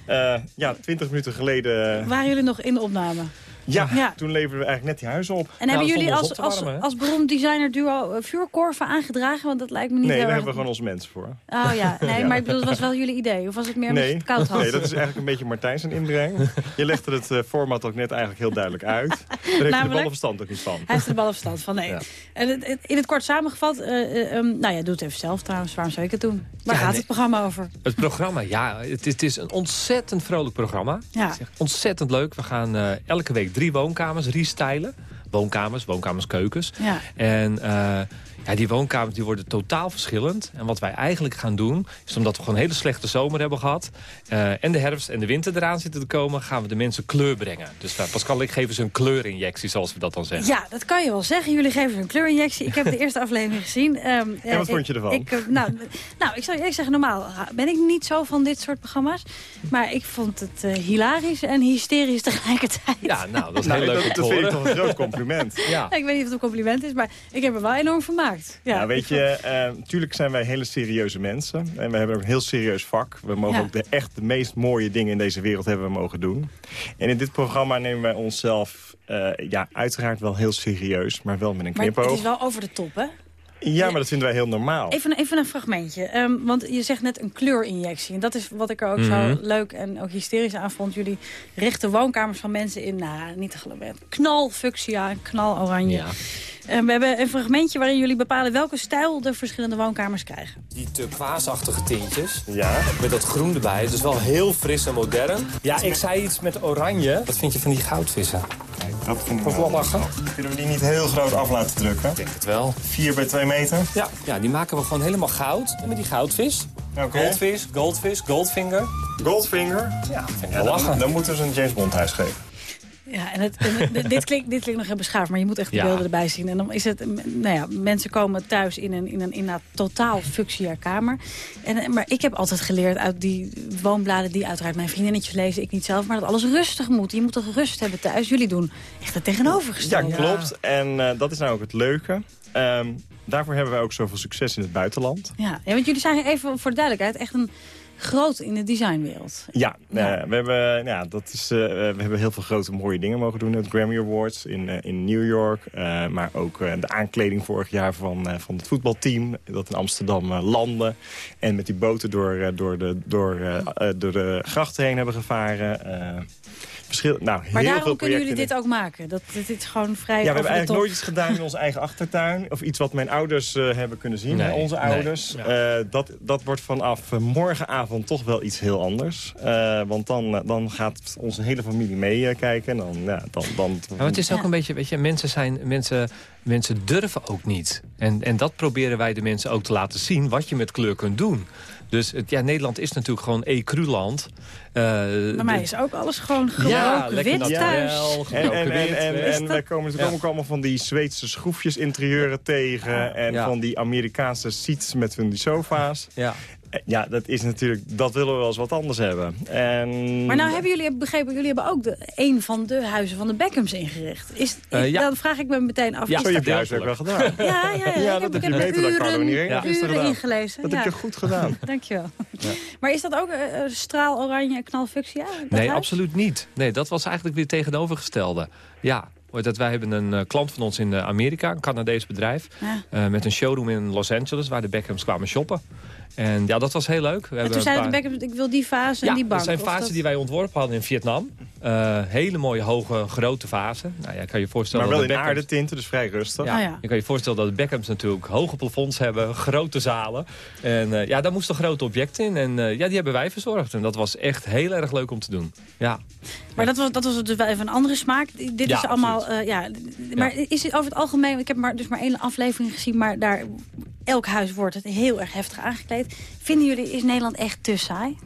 Eh, ja, twintig minuten geleden... Waren jullie nog in de opname? Ja, Ja. toen leverden we eigenlijk net die huizen op. En hebben jullie als, als, als beroemd designerduo eh, vuurkorven aangedragen? Want dat lijkt me niet Nee, daar erg... hebben we gewoon onze mensen voor. Oh ja, [laughs] nee, maar ik bedoel, dat was wel jullie idee. Of was het meer omdat je Nee, het koud had? nee, dat is eigenlijk een beetje Martijn zijn inbreng. Je legde het eh, format ook net eigenlijk heel duidelijk uit. Daar heeft hij de Namelijk? ballen verstand ook niet van. Hij heeft er de ballen verstand van, nee. Ja. En het, het- in het kort samengevat, eh, eh, ehm, nou ja, doe het even zelf trouwens. Waarom zou ik het doen? Waar Ja, gaat nee. het programma over? Het programma, ja, het, is- het is een ontzettend vrolijk programma. Ja. Het is echt ontzettend leuk. We gaan eh, elke week drie woonkamers restylen. Woonkamers, woonkamers, keukens. Ja. En eh, ja, die woonkamers die worden totaal verschillend. En wat wij eigenlijk gaan doen, is omdat we gewoon een hele slechte zomer hebben gehad... eh, en de herfst en de winter eraan zitten te komen... gaan we de mensen kleur brengen. Dus uh, Pascal en ik geven ze een kleurinjectie, zoals we dat dan zeggen. Ja, dat kan je wel zeggen. Jullie geven een kleurinjectie. Ik heb de [laughs] eerste aflevering gezien. Ehm, En wat eh, vond je ervan? Ik, eh, nou, [laughs] nou, ik zou eerlijk zeggen, normaal ben ik niet zo van dit soort programma's. Maar ik vond het eh, hilarisch en hysterisch [laughs] tegelijkertijd. Ja, nou, dat is Nou, heel leuk dat, om te dat vind ik toch een groot compliment. Ja. Ik weet niet of het een compliment is, maar ik heb er wel enorm Ja, Ja, weet je, natuurlijk zijn wij hele serieuze mensen. En we hebben ook een heel serieus vak. We mogen Ja. ook de echt de meest mooie dingen in deze wereld hebben we mogen doen. En in dit programma nemen wij onszelf eh, ja, uiteraard wel heel serieus. Maar wel met een Maar knipoog. het is wel over de top, hè? Ja, maar dat vinden wij heel normaal. Even, even een fragmentje. Ehm, want je zegt net een kleurinjectie. En dat is wat ik er ook Mhm. zo leuk en ook hysterisch aan vond. Jullie richten woonkamers van mensen in, nou, niet te geloven. Knal fuchsia en knal oranje. Ja. En we hebben een fragmentje waarin jullie bepalen welke stijl de verschillende woonkamers krijgen. Die turquoise-achtige tintjes. Ja. Met dat groen erbij. Het is wel heel fris en modern. Ja, ik zei iets met oranje. Wat vind je van die goudvissen? Dat vind ik wel lachen? Kunnen we die niet heel groot af laten drukken? Ik denk het wel. 4 bij 2 meter? Ja, ja, die maken we gewoon helemaal goud. En met die goudvis. Oké. Goldvis, goldvis, goldfinger. Goldfinger? Ja, vind ik Ja, wel dan, lachen. dan moeten ze een James Bond huis geven. Ja, en, het, en dit, klinkt, dit klinkt nog heel beschaafd, maar je moet echt de Ja. beelden erbij zien. En dan is het, nou ja, mensen komen thuis in een, in een, in een totaal fuchsia kamer. En, eh, maar ik heb altijd geleerd uit die woonbladen die uiteraard mijn vriendinnetjes lezen, ik niet zelf, maar dat alles rustig moet. Je moet toch rust hebben thuis. Jullie doen echt het Ja, tegenovergestelde. klopt. En eh, dat is nou ook het leuke. Ehm, daarvoor hebben wij ook zoveel succes in het buitenland. Ja, ja, want jullie zijn even voor de duidelijkheid echt een, groot in de designwereld. Ja, eh, we, hebben, ja dat is, eh, we hebben heel veel grote mooie dingen mogen doen. Het Grammy Awards in, eh, in New York. eh, maar ook eh, de aankleding vorig jaar van, eh, van het voetbalteam. Dat in Amsterdam landde. En met die boten door, eh, door, de, door, door de grachten heen hebben gevaren. Eh, verschil, nou, heel Maar veel daarom kunnen jullie dit ook maken? Dat, dat dit gewoon vrij Ja, we hebben eigenlijk top- nooit iets gedaan in onze eigen achtertuin. Of iets wat mijn ouders eh, hebben kunnen zien, Nee, onze nee, ouders. Eh, dat, dat wordt vanaf eh, morgenavond toch wel iets heel anders. Eh, want dan, eh, dan gaat onze hele familie meekijken. en dan, ja, dan, dan, Ja, maar het is ook een beetje, weet je, mensen, zijn, mensen, mensen durven ook niet. En, en dat proberen wij de mensen ook te laten zien, wat je met kleur kunt doen. Dus het, ja, Nederland is natuurlijk gewoon ecru-land. Eh, Bij mij is ook alles gewoon Ja, lekker wit thuis. En, en, wij komen natuurlijk ook allemaal van die Zweedse schroefjes interieuren tegen. En Ja. van die Amerikaanse seats met van die sofa's. Ja. Ja, dat is natuurlijk, dat willen we wel eens wat anders hebben. En... Maar nou hebben jullie, begrepen, jullie hebben ook de, een van de huizen van de Beckhams ingericht. Is, Eh, ja. Dan vraag ik me meteen af. Ja, is zo, je dat- hebt je huiswerk wel gedaan. Ja, ja, ja. Ja, ik dat heb, heb je ik beter dan Carlo uren, gisteren uren gedaan. ingelezen. Dat ja. heb je goed gedaan. [laughs] Dankjewel. Maar is dat ook eh, straal oranje knal fuchsia? dat Nee, huis? absoluut niet. Nee, dat was eigenlijk weer tegenovergestelde. Ja, dat wij hebben een klant van ons in Amerika, een Canadees bedrijf... Ja. eh, met een showroom in Los Angeles, waar de Beckhams kwamen shoppen. En ja, dat was heel leuk. We toen zeiden de Beckhams, ik wil die fase en die bank. dat zijn fasen dat- die wij ontworpen hadden in Vietnam. Eh, hele mooie, hoge, grote fasen. Nou, ja, kan je voorstellen Maar wel dat de in Beckhams- aardetinten, dus vrij rustig. Ja, Ah, ja. Je kan je voorstellen dat de Beckhams natuurlijk hoge plafonds hebben, grote zalen. En eh, ja, daar moesten grote objecten in. En eh, ja, die hebben wij verzorgd. En dat was echt heel erg leuk om te doen. Ja. Maar dat was, dat was dus wel even een andere smaak. Dit Ja, is allemaal, eh, ja. Maar is het over het algemeen, ik heb maar, dus maar één aflevering gezien, maar daar, elk huis wordt het heel erg heftig aangekleed. Vinden jullie, is Nederland echt te saai?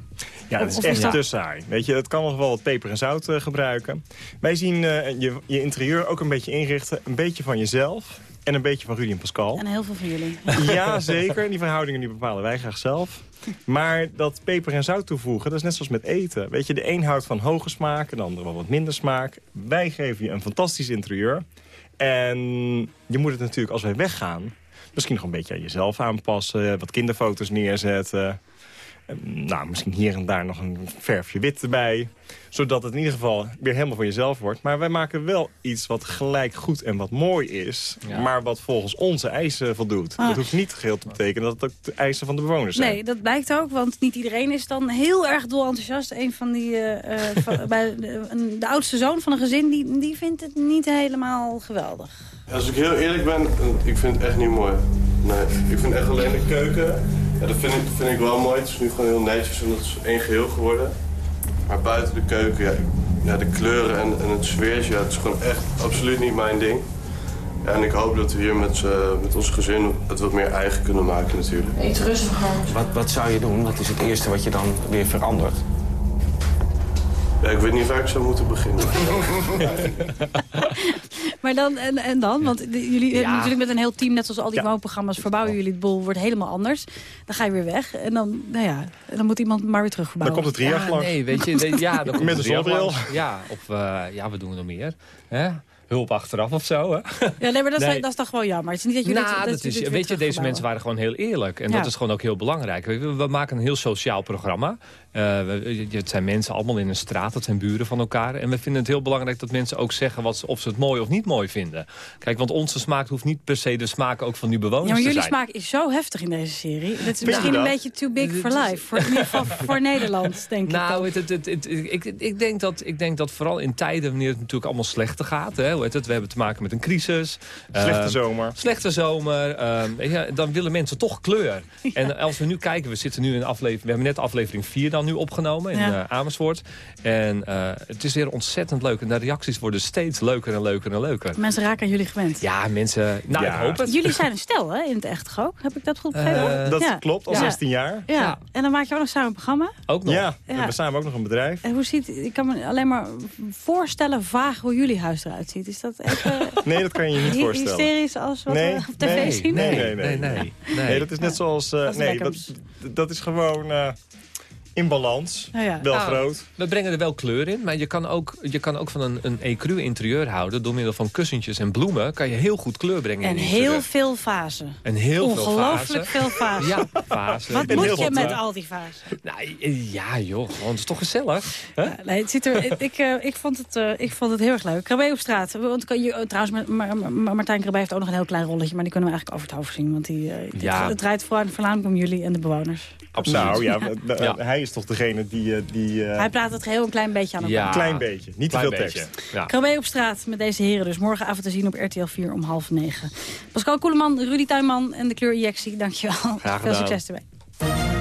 Ja, dat is echt te saai. Weet je, het kan nog wel wat peper en zout eh, gebruiken. Wij zien eh, je, je interieur ook een beetje inrichten. Een beetje van jezelf en een beetje van Rudy en Pascal. En heel veel van jullie. Ja, zeker. Die verhoudingen die bepalen wij graag zelf. Maar dat peper en zout toevoegen, dat is net zoals met eten. Weet je, de een houdt van hoge smaak de ander wel wat minder smaak. Wij geven je een fantastisch interieur. En je moet het natuurlijk, als wij weggaan... misschien nog een beetje aan jezelf aanpassen. Wat kinderfoto's neerzetten. Eh, Nou, misschien hier en daar nog een verfje wit erbij. Zodat het in ieder geval weer helemaal voor jezelf wordt. Maar wij maken wel iets wat gelijk goed en wat mooi is. Ja. Maar wat volgens onze eisen voldoet. Ah. Dat hoeft niet geheel te betekenen dat het ook de eisen van de bewoners zijn. Nee, dat blijkt ook, want niet iedereen is dan heel erg dol enthousiast. Een van die, eh, eh, van- [laughs] bij de, de oudste zoon van een gezin, die, die vindt het niet helemaal geweldig. Als ik heel eerlijk ben, ik vind het echt niet mooi. Nee, ik vind echt alleen de keuken, ja, dat vind ik, vind ik wel mooi. Het is nu gewoon heel netjes en dat is één geheel geworden. Maar buiten de keuken, ja, de kleuren en, en het sfeertje, ja, het is gewoon echt absoluut niet mijn ding. Ja, en ik hoop dat we hier met, met ons gezin het wat meer eigen kunnen maken natuurlijk. Iets rustiger. Wat, wat zou je doen? Wat is het eerste wat je dan weer verandert? Ja, ik weet niet waar ik zou moeten beginnen. [laughs] Maar dan, en, en dan? Want de- jullie hebben Ja. natuurlijk met een heel team, net zoals al die woonprogramma's, verbouwen jullie het boel, wordt helemaal anders. Dan ga je weer weg en dan, nou ja, dan moet iemand maar weer terug verbouwen. Dan komt het ja, Nee, weet je, weet- ja, dan [laughs] komt Met het een langs. Ja, of eh, ja, we doen nog meer. Hè? Hulp achteraf of zo, hè? Ja, nee, maar dat, Is, Nee. dat is toch gewoon jammer. Het is niet dat jullie Nou, dat jullie is, dit weet je, deze terugbouwen. mensen waren gewoon heel eerlijk. En Ja. dat is gewoon ook heel belangrijk. We, we maken een heel sociaal programma. Eh, het zijn mensen allemaal in een straat, dat zijn buren van elkaar. En we vinden het heel belangrijk dat mensen ook zeggen wat, ze- of ze het mooi of niet mooi vinden. Kijk, want onze smaak hoeft niet per se de smaak ook van die bewoners Ja, maar te jullie zijn. smaak is zo heftig in deze serie. Dat is misschien een beetje too big for life. Voor, in ieder geval voor [laughs] Nederland, denk ik. Nou, het, het, het, het- ik, ik, denk dat, ik denk dat vooral in tijden wanneer het natuurlijk allemaal slechter gaat. Hè, hoe heet het? We hebben te maken met een crisis. Slechte eh, zomer. Slechte zomer. eh, ja, dan willen mensen toch kleur. [laughs] En als we nu kijken, we zitten nu in aflevering... We hebben net aflevering 4 dan nu opgenomen in Ja. eh, Amersfoort. En eh, het is weer ontzettend leuk. En de reacties worden steeds leuker en leuker en leuker. Mensen raken aan jullie gewend. Ja, mensen... Nou, Ja. ik hoop het. Jullie zijn [laughs] een stel, hè, in het echt ook. Heb ik dat goed begrepen? Eh, Dat Ja. klopt, al Ja. 16 jaar. Ja. Ja. en dan maak je ook nog samen een programma. Ook nog. Ja, we hebben samen ook nog een bedrijf. En hoe ziet, ik kan me alleen maar voorstellen vaag hoe jullie huis eruit ziet. Is dat even [laughs] Nee, dat kan je je niet voorstellen. hysterisch als wat Nee, we op tv nee, zien? nee, Nee, nee, nee. nee, nee. Nee, dat is net zoals... eh, nee, dat, dat is gewoon... eh, In balans, Nou ja. wel Nou, groot. We brengen er wel kleur in, maar je kan ook, je kan ook van een, een ecru interieur houden. Door middel van kussentjes en bloemen kan je heel goed kleur brengen En in heel interieur. veel fasen. En heel veel Ongelooflijk fasen. veel fasen. Ja, fasen. Wat En moet heel je wat, met eh, al die fasen? Nou, eh, ja joh, gewoon, het is toch gezellig? Hè? Nee, het ziet er, ik, ik, eh, ik, vond het, eh, ik vond het heel erg leuk. Krabbe op straat. Want kan je, trouwens, Ma- Ma- Ma- Martijn Krabbe heeft ook nog een heel klein rolletje. Maar die kunnen we eigenlijk over het hoofd zien. Want die, eh, dit- Ja. het draait vooral- voornamelijk om jullie en de bewoners. Nou ja, hij is toch degene die... eh, die eh, Hij praat het geheel een klein beetje aan elkaar. Een klein beetje, niet te veel beetje, tekst. ja. Krabbe op straat met deze heren dus morgenavond te zien op RTL 4 om half negen. Pascal Koeleman, Rudy Tuinman en de kleurinjectie, dankjewel. Graag Veel succes erbij.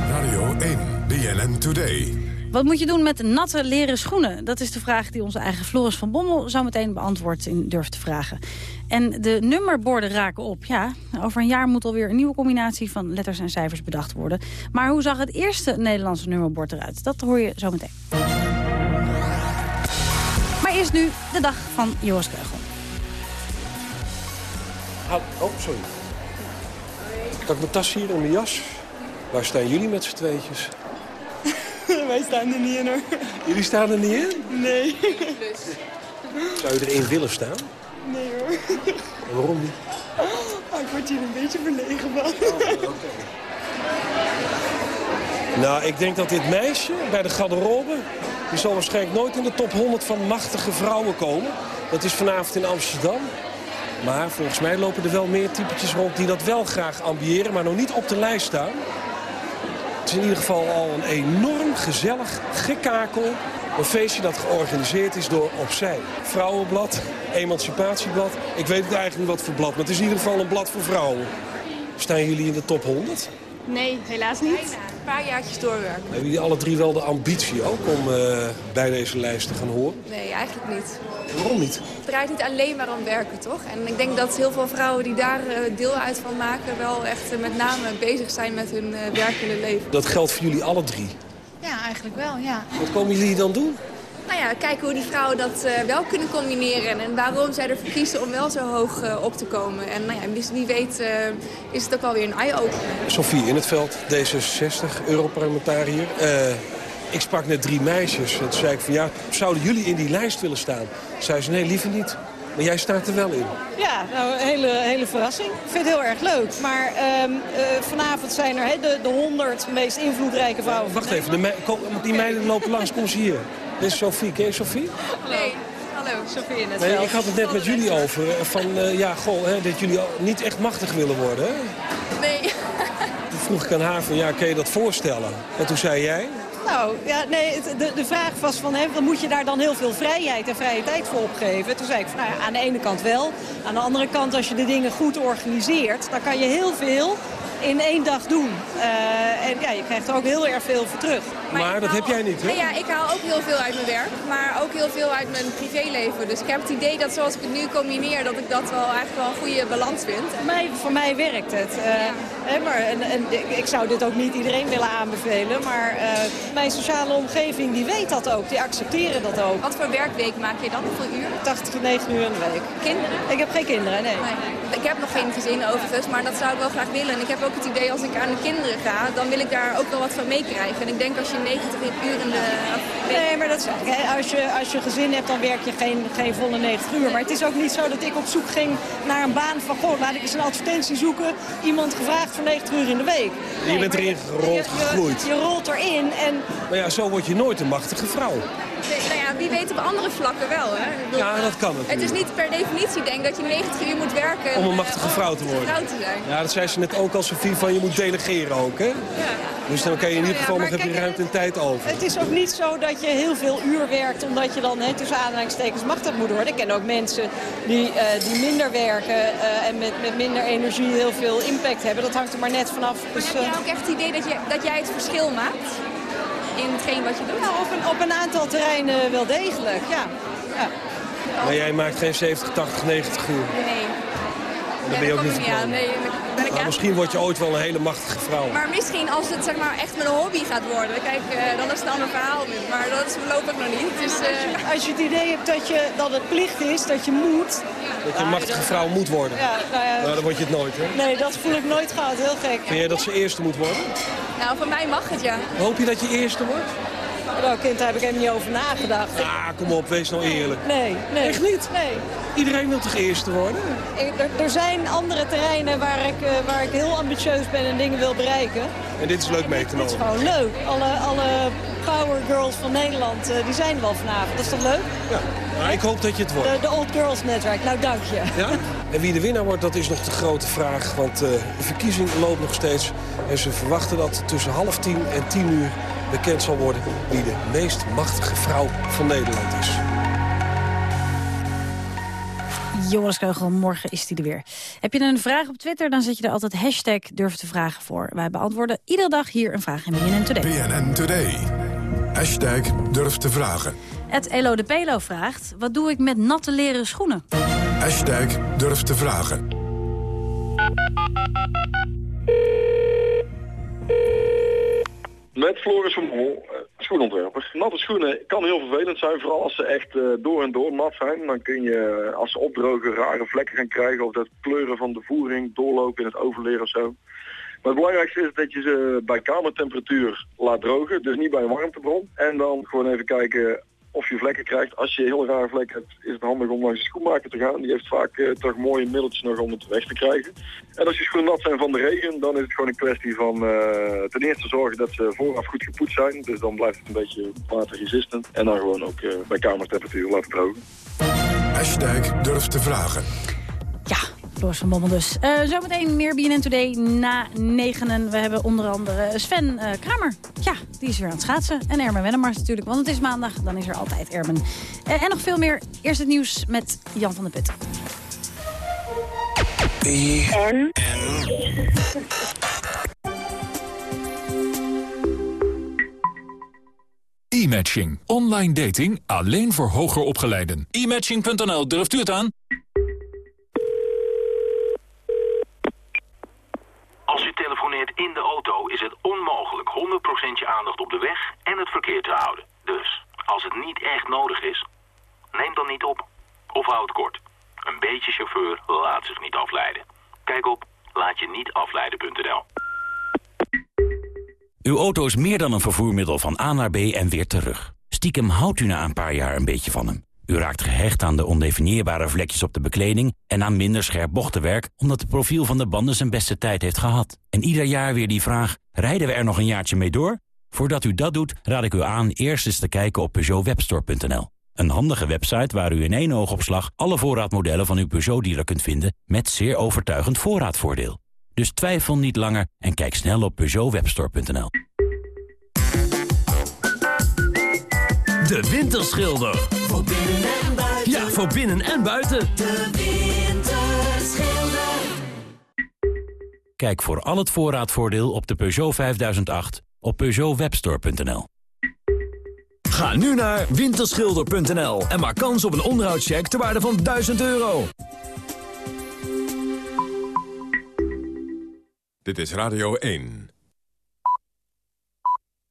Radio 1, BNN Today. Wat moet je doen met natte leren schoenen? Dat is de vraag die onze eigen Floris van Bommel zo meteen beantwoordt in Durf te Vragen. En de nummerborden raken op. Ja, over een jaar moet alweer een nieuwe combinatie van letters en cijfers bedacht worden. Maar hoe zag het eerste Nederlandse nummerbord eruit? Dat hoor je zo meteen. Maar eerst nu de dag van Joris Keugel. Oh, sorry. Ik had mijn tas hier en mijn jas. Waar staan jullie met z'n tweetjes? [laughs] Wij staan er niet in hoor. Jullie staan er niet in? Nee. Zou je erin willen staan? Nee hoor. En waarom niet? Oh, ik word hier een beetje verlegen van. Nou, ik denk dat dit meisje bij de garderobe... die zal waarschijnlijk nooit in de top 100 van machtige vrouwen komen. Dat is vanavond in Amsterdam. Maar volgens mij lopen er wel meer typetjes rond die dat wel graag ambiëren... maar nog niet op de lijst staan. Het is in ieder geval al een enorm gezellig gekakel. Een feestje dat georganiseerd is door Opzij. Vrouwenblad, Emancipatieblad. Ik weet het eigenlijk niet wat voor blad, maar het is in ieder geval een blad voor vrouwen. Staan jullie in de top 100? Nee, helaas niet. Een paar jaartjes doorwerken. Hebben jullie alle drie wel de ambitie ook om eh, bij deze lijst te gaan horen? Nee, eigenlijk niet. Waarom niet? Het draait niet alleen maar om werken, toch? En ik denk dat heel veel vrouwen die daar eh, deel uit van maken... wel echt eh, met name bezig zijn met hun eh, werkende leven. Dat geldt voor jullie alle drie. Ja, eigenlijk wel, ja. Wat komen jullie dan doen? Nou ja, kijken hoe die vrouwen dat eh, wel kunnen combineren... en waarom zij ervoor kiezen om wel zo hoog eh, op te komen. En nou ja, wie, wie weet eh, is het ook wel weer een eye-opener. Sophie in het veld, D66, Europarlementariër. Eh, ik sprak net drie meisjes. En toen zei ik van ja, zouden jullie in die lijst willen staan? Zei ze nee, liever niet. Maar jij staat er wel in. Ja, nou, een hele, hele verrassing. Ik vind het heel erg leuk. Maar ehm, eh, vanavond zijn er hè, de, de 100 meest invloedrijke vrouwen. Wacht even, de kom- die meiden lopen langs. Kom ze hier. Dit is Sophie. Ken je Sophie? Nee, hallo, Sophie in het Nee, ik had het net met jullie over. eh, Van, eh, ja, goh, hè, dat jullie al niet echt machtig willen worden. Hè? Nee. Toen vroeg ik aan haar van, ja, kun je dat voorstellen? En toen zei jij... Nou, ja, nee, de, de vraag was van, hè, moet je daar dan heel veel vrijheid en vrije tijd voor opgeven? Toen zei ik van, nou aan de ene kant wel. Aan de andere kant, als je de dingen goed organiseert, dan kan je heel veel in één dag doen. Eh, en ja, je krijgt er ook heel erg veel voor terug. Maar dat heb jij niet, hè? Nee, ja, ik haal ook heel veel uit mijn werk, maar ook heel veel uit mijn privéleven. Dus ik heb het idee dat zoals ik het nu combineer, dat ik dat wel eigenlijk wel een goede balans vind. Voor mij, voor mij werkt het. Eh, hè, maar, en, en, ik, zou dit ook niet iedereen willen aanbevelen. Maar eh, mijn sociale omgeving die weet dat ook. Die accepteren dat ook. Wat voor werkweek maak je dan? Hoeveel uur? 80, 9 uur in de week. Kinderen? Ik heb geen kinderen, nee. Ik heb nog geen gezin overigens, maar dat zou ik wel graag willen. En ik heb ook het idee als ik aan de kinderen ga, dan wil ik daar ook wel wat van meekrijgen. En ik denk als je 90 uur in de week... Nee, maar dat is, hè, als, je, als je gezin hebt, dan werk je geen, geen volle 90 uur. Maar het is ook niet zo dat ik op zoek ging naar een baan van... goh, laat ik eens een advertentie zoeken. Iemand gevraagd voor 90 uur in de week. Je bent erin gerold, gegroeid. Je, je rolt erin en... Maar ja, zo word je nooit een machtige vrouw. Nee, nou ja, wie weet op andere vlakken wel. Hè? Bedoel, Ja, dat kan Het natuurlijk. is niet per definitie denk dat je 90 uur moet werken... Om een eh, machtige vrouw te worden. vrouw te zijn. Ja, dat zei ze net ook al, Sofie, van je moet delegeren ook, hè? Dus dan kan je in ieder geval nog heb je ruimte en tijd over. Het is ook niet zo dat je heel veel uur werkt omdat je dan hè, tussen aanhalingstekens machtig moet worden. Ik ken ook mensen die, eh, die minder werken eh, en met, met minder energie heel veel impact hebben. Dat hangt er maar net vanaf. Maar Dus, heb jij eh, ook echt het idee dat, je, dat jij het verschil maakt in hetgeen wat je doet? nou, op, een, op een aantal terreinen wel degelijk, ja. ja. Maar jij maakt geen 70, 80, 90 uur. Nee. Dan Nee, ben je ook niet ik aan. Nee, ben misschien word je ooit wel een hele machtige vrouw. Maar misschien als het zeg maar, echt mijn hobby gaat worden, kijk, eh, dan is het een ander verhaal. Maar dat is voorlopig nog niet. Dus, eh, Als je het idee hebt dat, je, dat het plicht is, dat je moet... Dat je een machtige vrouw moet worden. Ja, nou ja. Nou, dan word je het nooit, hè? Nee, dat voel ik nooit gehad. Heel gek. Vind jij dat ze eerste moet worden? nou, voor mij mag het, ja. Hoop je dat je eerste wordt? Nou, kind, daar heb ik helemaal niet over nagedacht. Ah, kom op, wees nou eerlijk. Nee, nee. Echt niet? Nee. Iedereen wil toch eerste worden? Er, er zijn andere terreinen waar ik, eh, waar ik heel ambitieus ben en dingen wil bereiken. En dit is leuk mee te Het is nemen. gewoon leuk. Alle, alle power girls van Nederland, eh, die zijn er wel vanavond. Dat is toch leuk? Ja, maar ik hoop dat je het wordt. De, de Old Girls Netwerk. Nou, dank je. Ja? En wie de winnaar wordt, dat is nog de grote vraag. Want eh, de verkiezing loopt nog steeds. En ze verwachten dat tussen half tien en tien uur bekend zal worden... wie de meest machtige vrouw van Nederland is. Joris Keugel, morgen is hij er weer. Heb je een vraag op Twitter, dan zet je er altijd hashtag durf te vragen voor. Wij beantwoorden iedere dag hier een vraag in BNN Today. BNN Today. Hashtag durf te vragen. Het Elo de Pelo vraagt, wat doe ik met natte leren schoenen? Hashtag durf te vragen. Met Floris van Mol, eh, schoenontwerper. Natte schoenen kan heel vervelend zijn, vooral als ze echt eh, door en door nat zijn. Dan kun je, eh, als ze opdrogen, rare vlekken gaan krijgen of dat kleuren van de voering doorlopen in het overleer of zo. Maar het belangrijkste is dat je ze bij kamertemperatuur laat drogen, dus niet bij een warmtebron. En dan gewoon even kijken of je vlekken krijgt. Als je heel rare vlekken hebt, is het handig om langs de schoenmaker te gaan. Die heeft vaak eh, toch mooie middeltjes nog om het weg te krijgen. En als je schoenen nat zijn van de regen, dan is het gewoon een kwestie van eh, ten eerste zorgen dat ze vooraf goed gepoetst zijn. Dus dan blijft het een beetje waterresistent. En dan gewoon ook eh, bij kamertemperatuur laten drogen. Hashtag durf te vragen. Floris van Bommel dus. Eh, zometeen meer BNN Today na negenen. We hebben onder andere Sven eh, Kramer. Ja, die is weer aan het schaatsen. En Ermen Wennemars natuurlijk, want het is maandag. Dan is er altijd Ermen. Eh, en nog veel meer. Eerst het nieuws met Jan van der Putten. E-matching. Online dating alleen voor hoger opgeleiden. E-matching.nl, durft u het aan? In de auto is het onmogelijk 100% je aandacht op de weg en het verkeer te houden. Dus, als het niet echt nodig is, neem dan niet op. Of houd kort. Een beetje chauffeur laat zich niet afleiden. Kijk op laatje-niet-afleiden.nl. Uw auto is meer dan een vervoermiddel van A naar B en weer terug. Stiekem houdt u na een paar jaar een beetje van hem. U raakt gehecht aan de ondefinieerbare vlekjes op de bekleding... en aan minder scherp bochtenwerk... omdat het profiel van de banden zijn beste tijd heeft gehad. En ieder jaar weer die vraag, rijden we er nog een jaartje mee door? Voordat u dat doet, raad ik u aan eerst eens te kijken op PeugeotWebstore.nl. Een handige website waar u in één oogopslag... alle voorraadmodellen van uw Peugeot-dealer kunt vinden... met zeer overtuigend voorraadvoordeel. Dus twijfel niet langer en kijk snel op PeugeotWebstore.nl. De Winterschilder. Voor binnen en buiten. Ja, voor binnen en buiten. De Winterschilder. Kijk voor al het voorraadvoordeel op de Peugeot 5008 op PeugeotWebstore.nl. Ga nu naar winterschilder.nl en maak kans op een onderhoudscheck ter waarde van 1000 euro. Dit is Radio 1.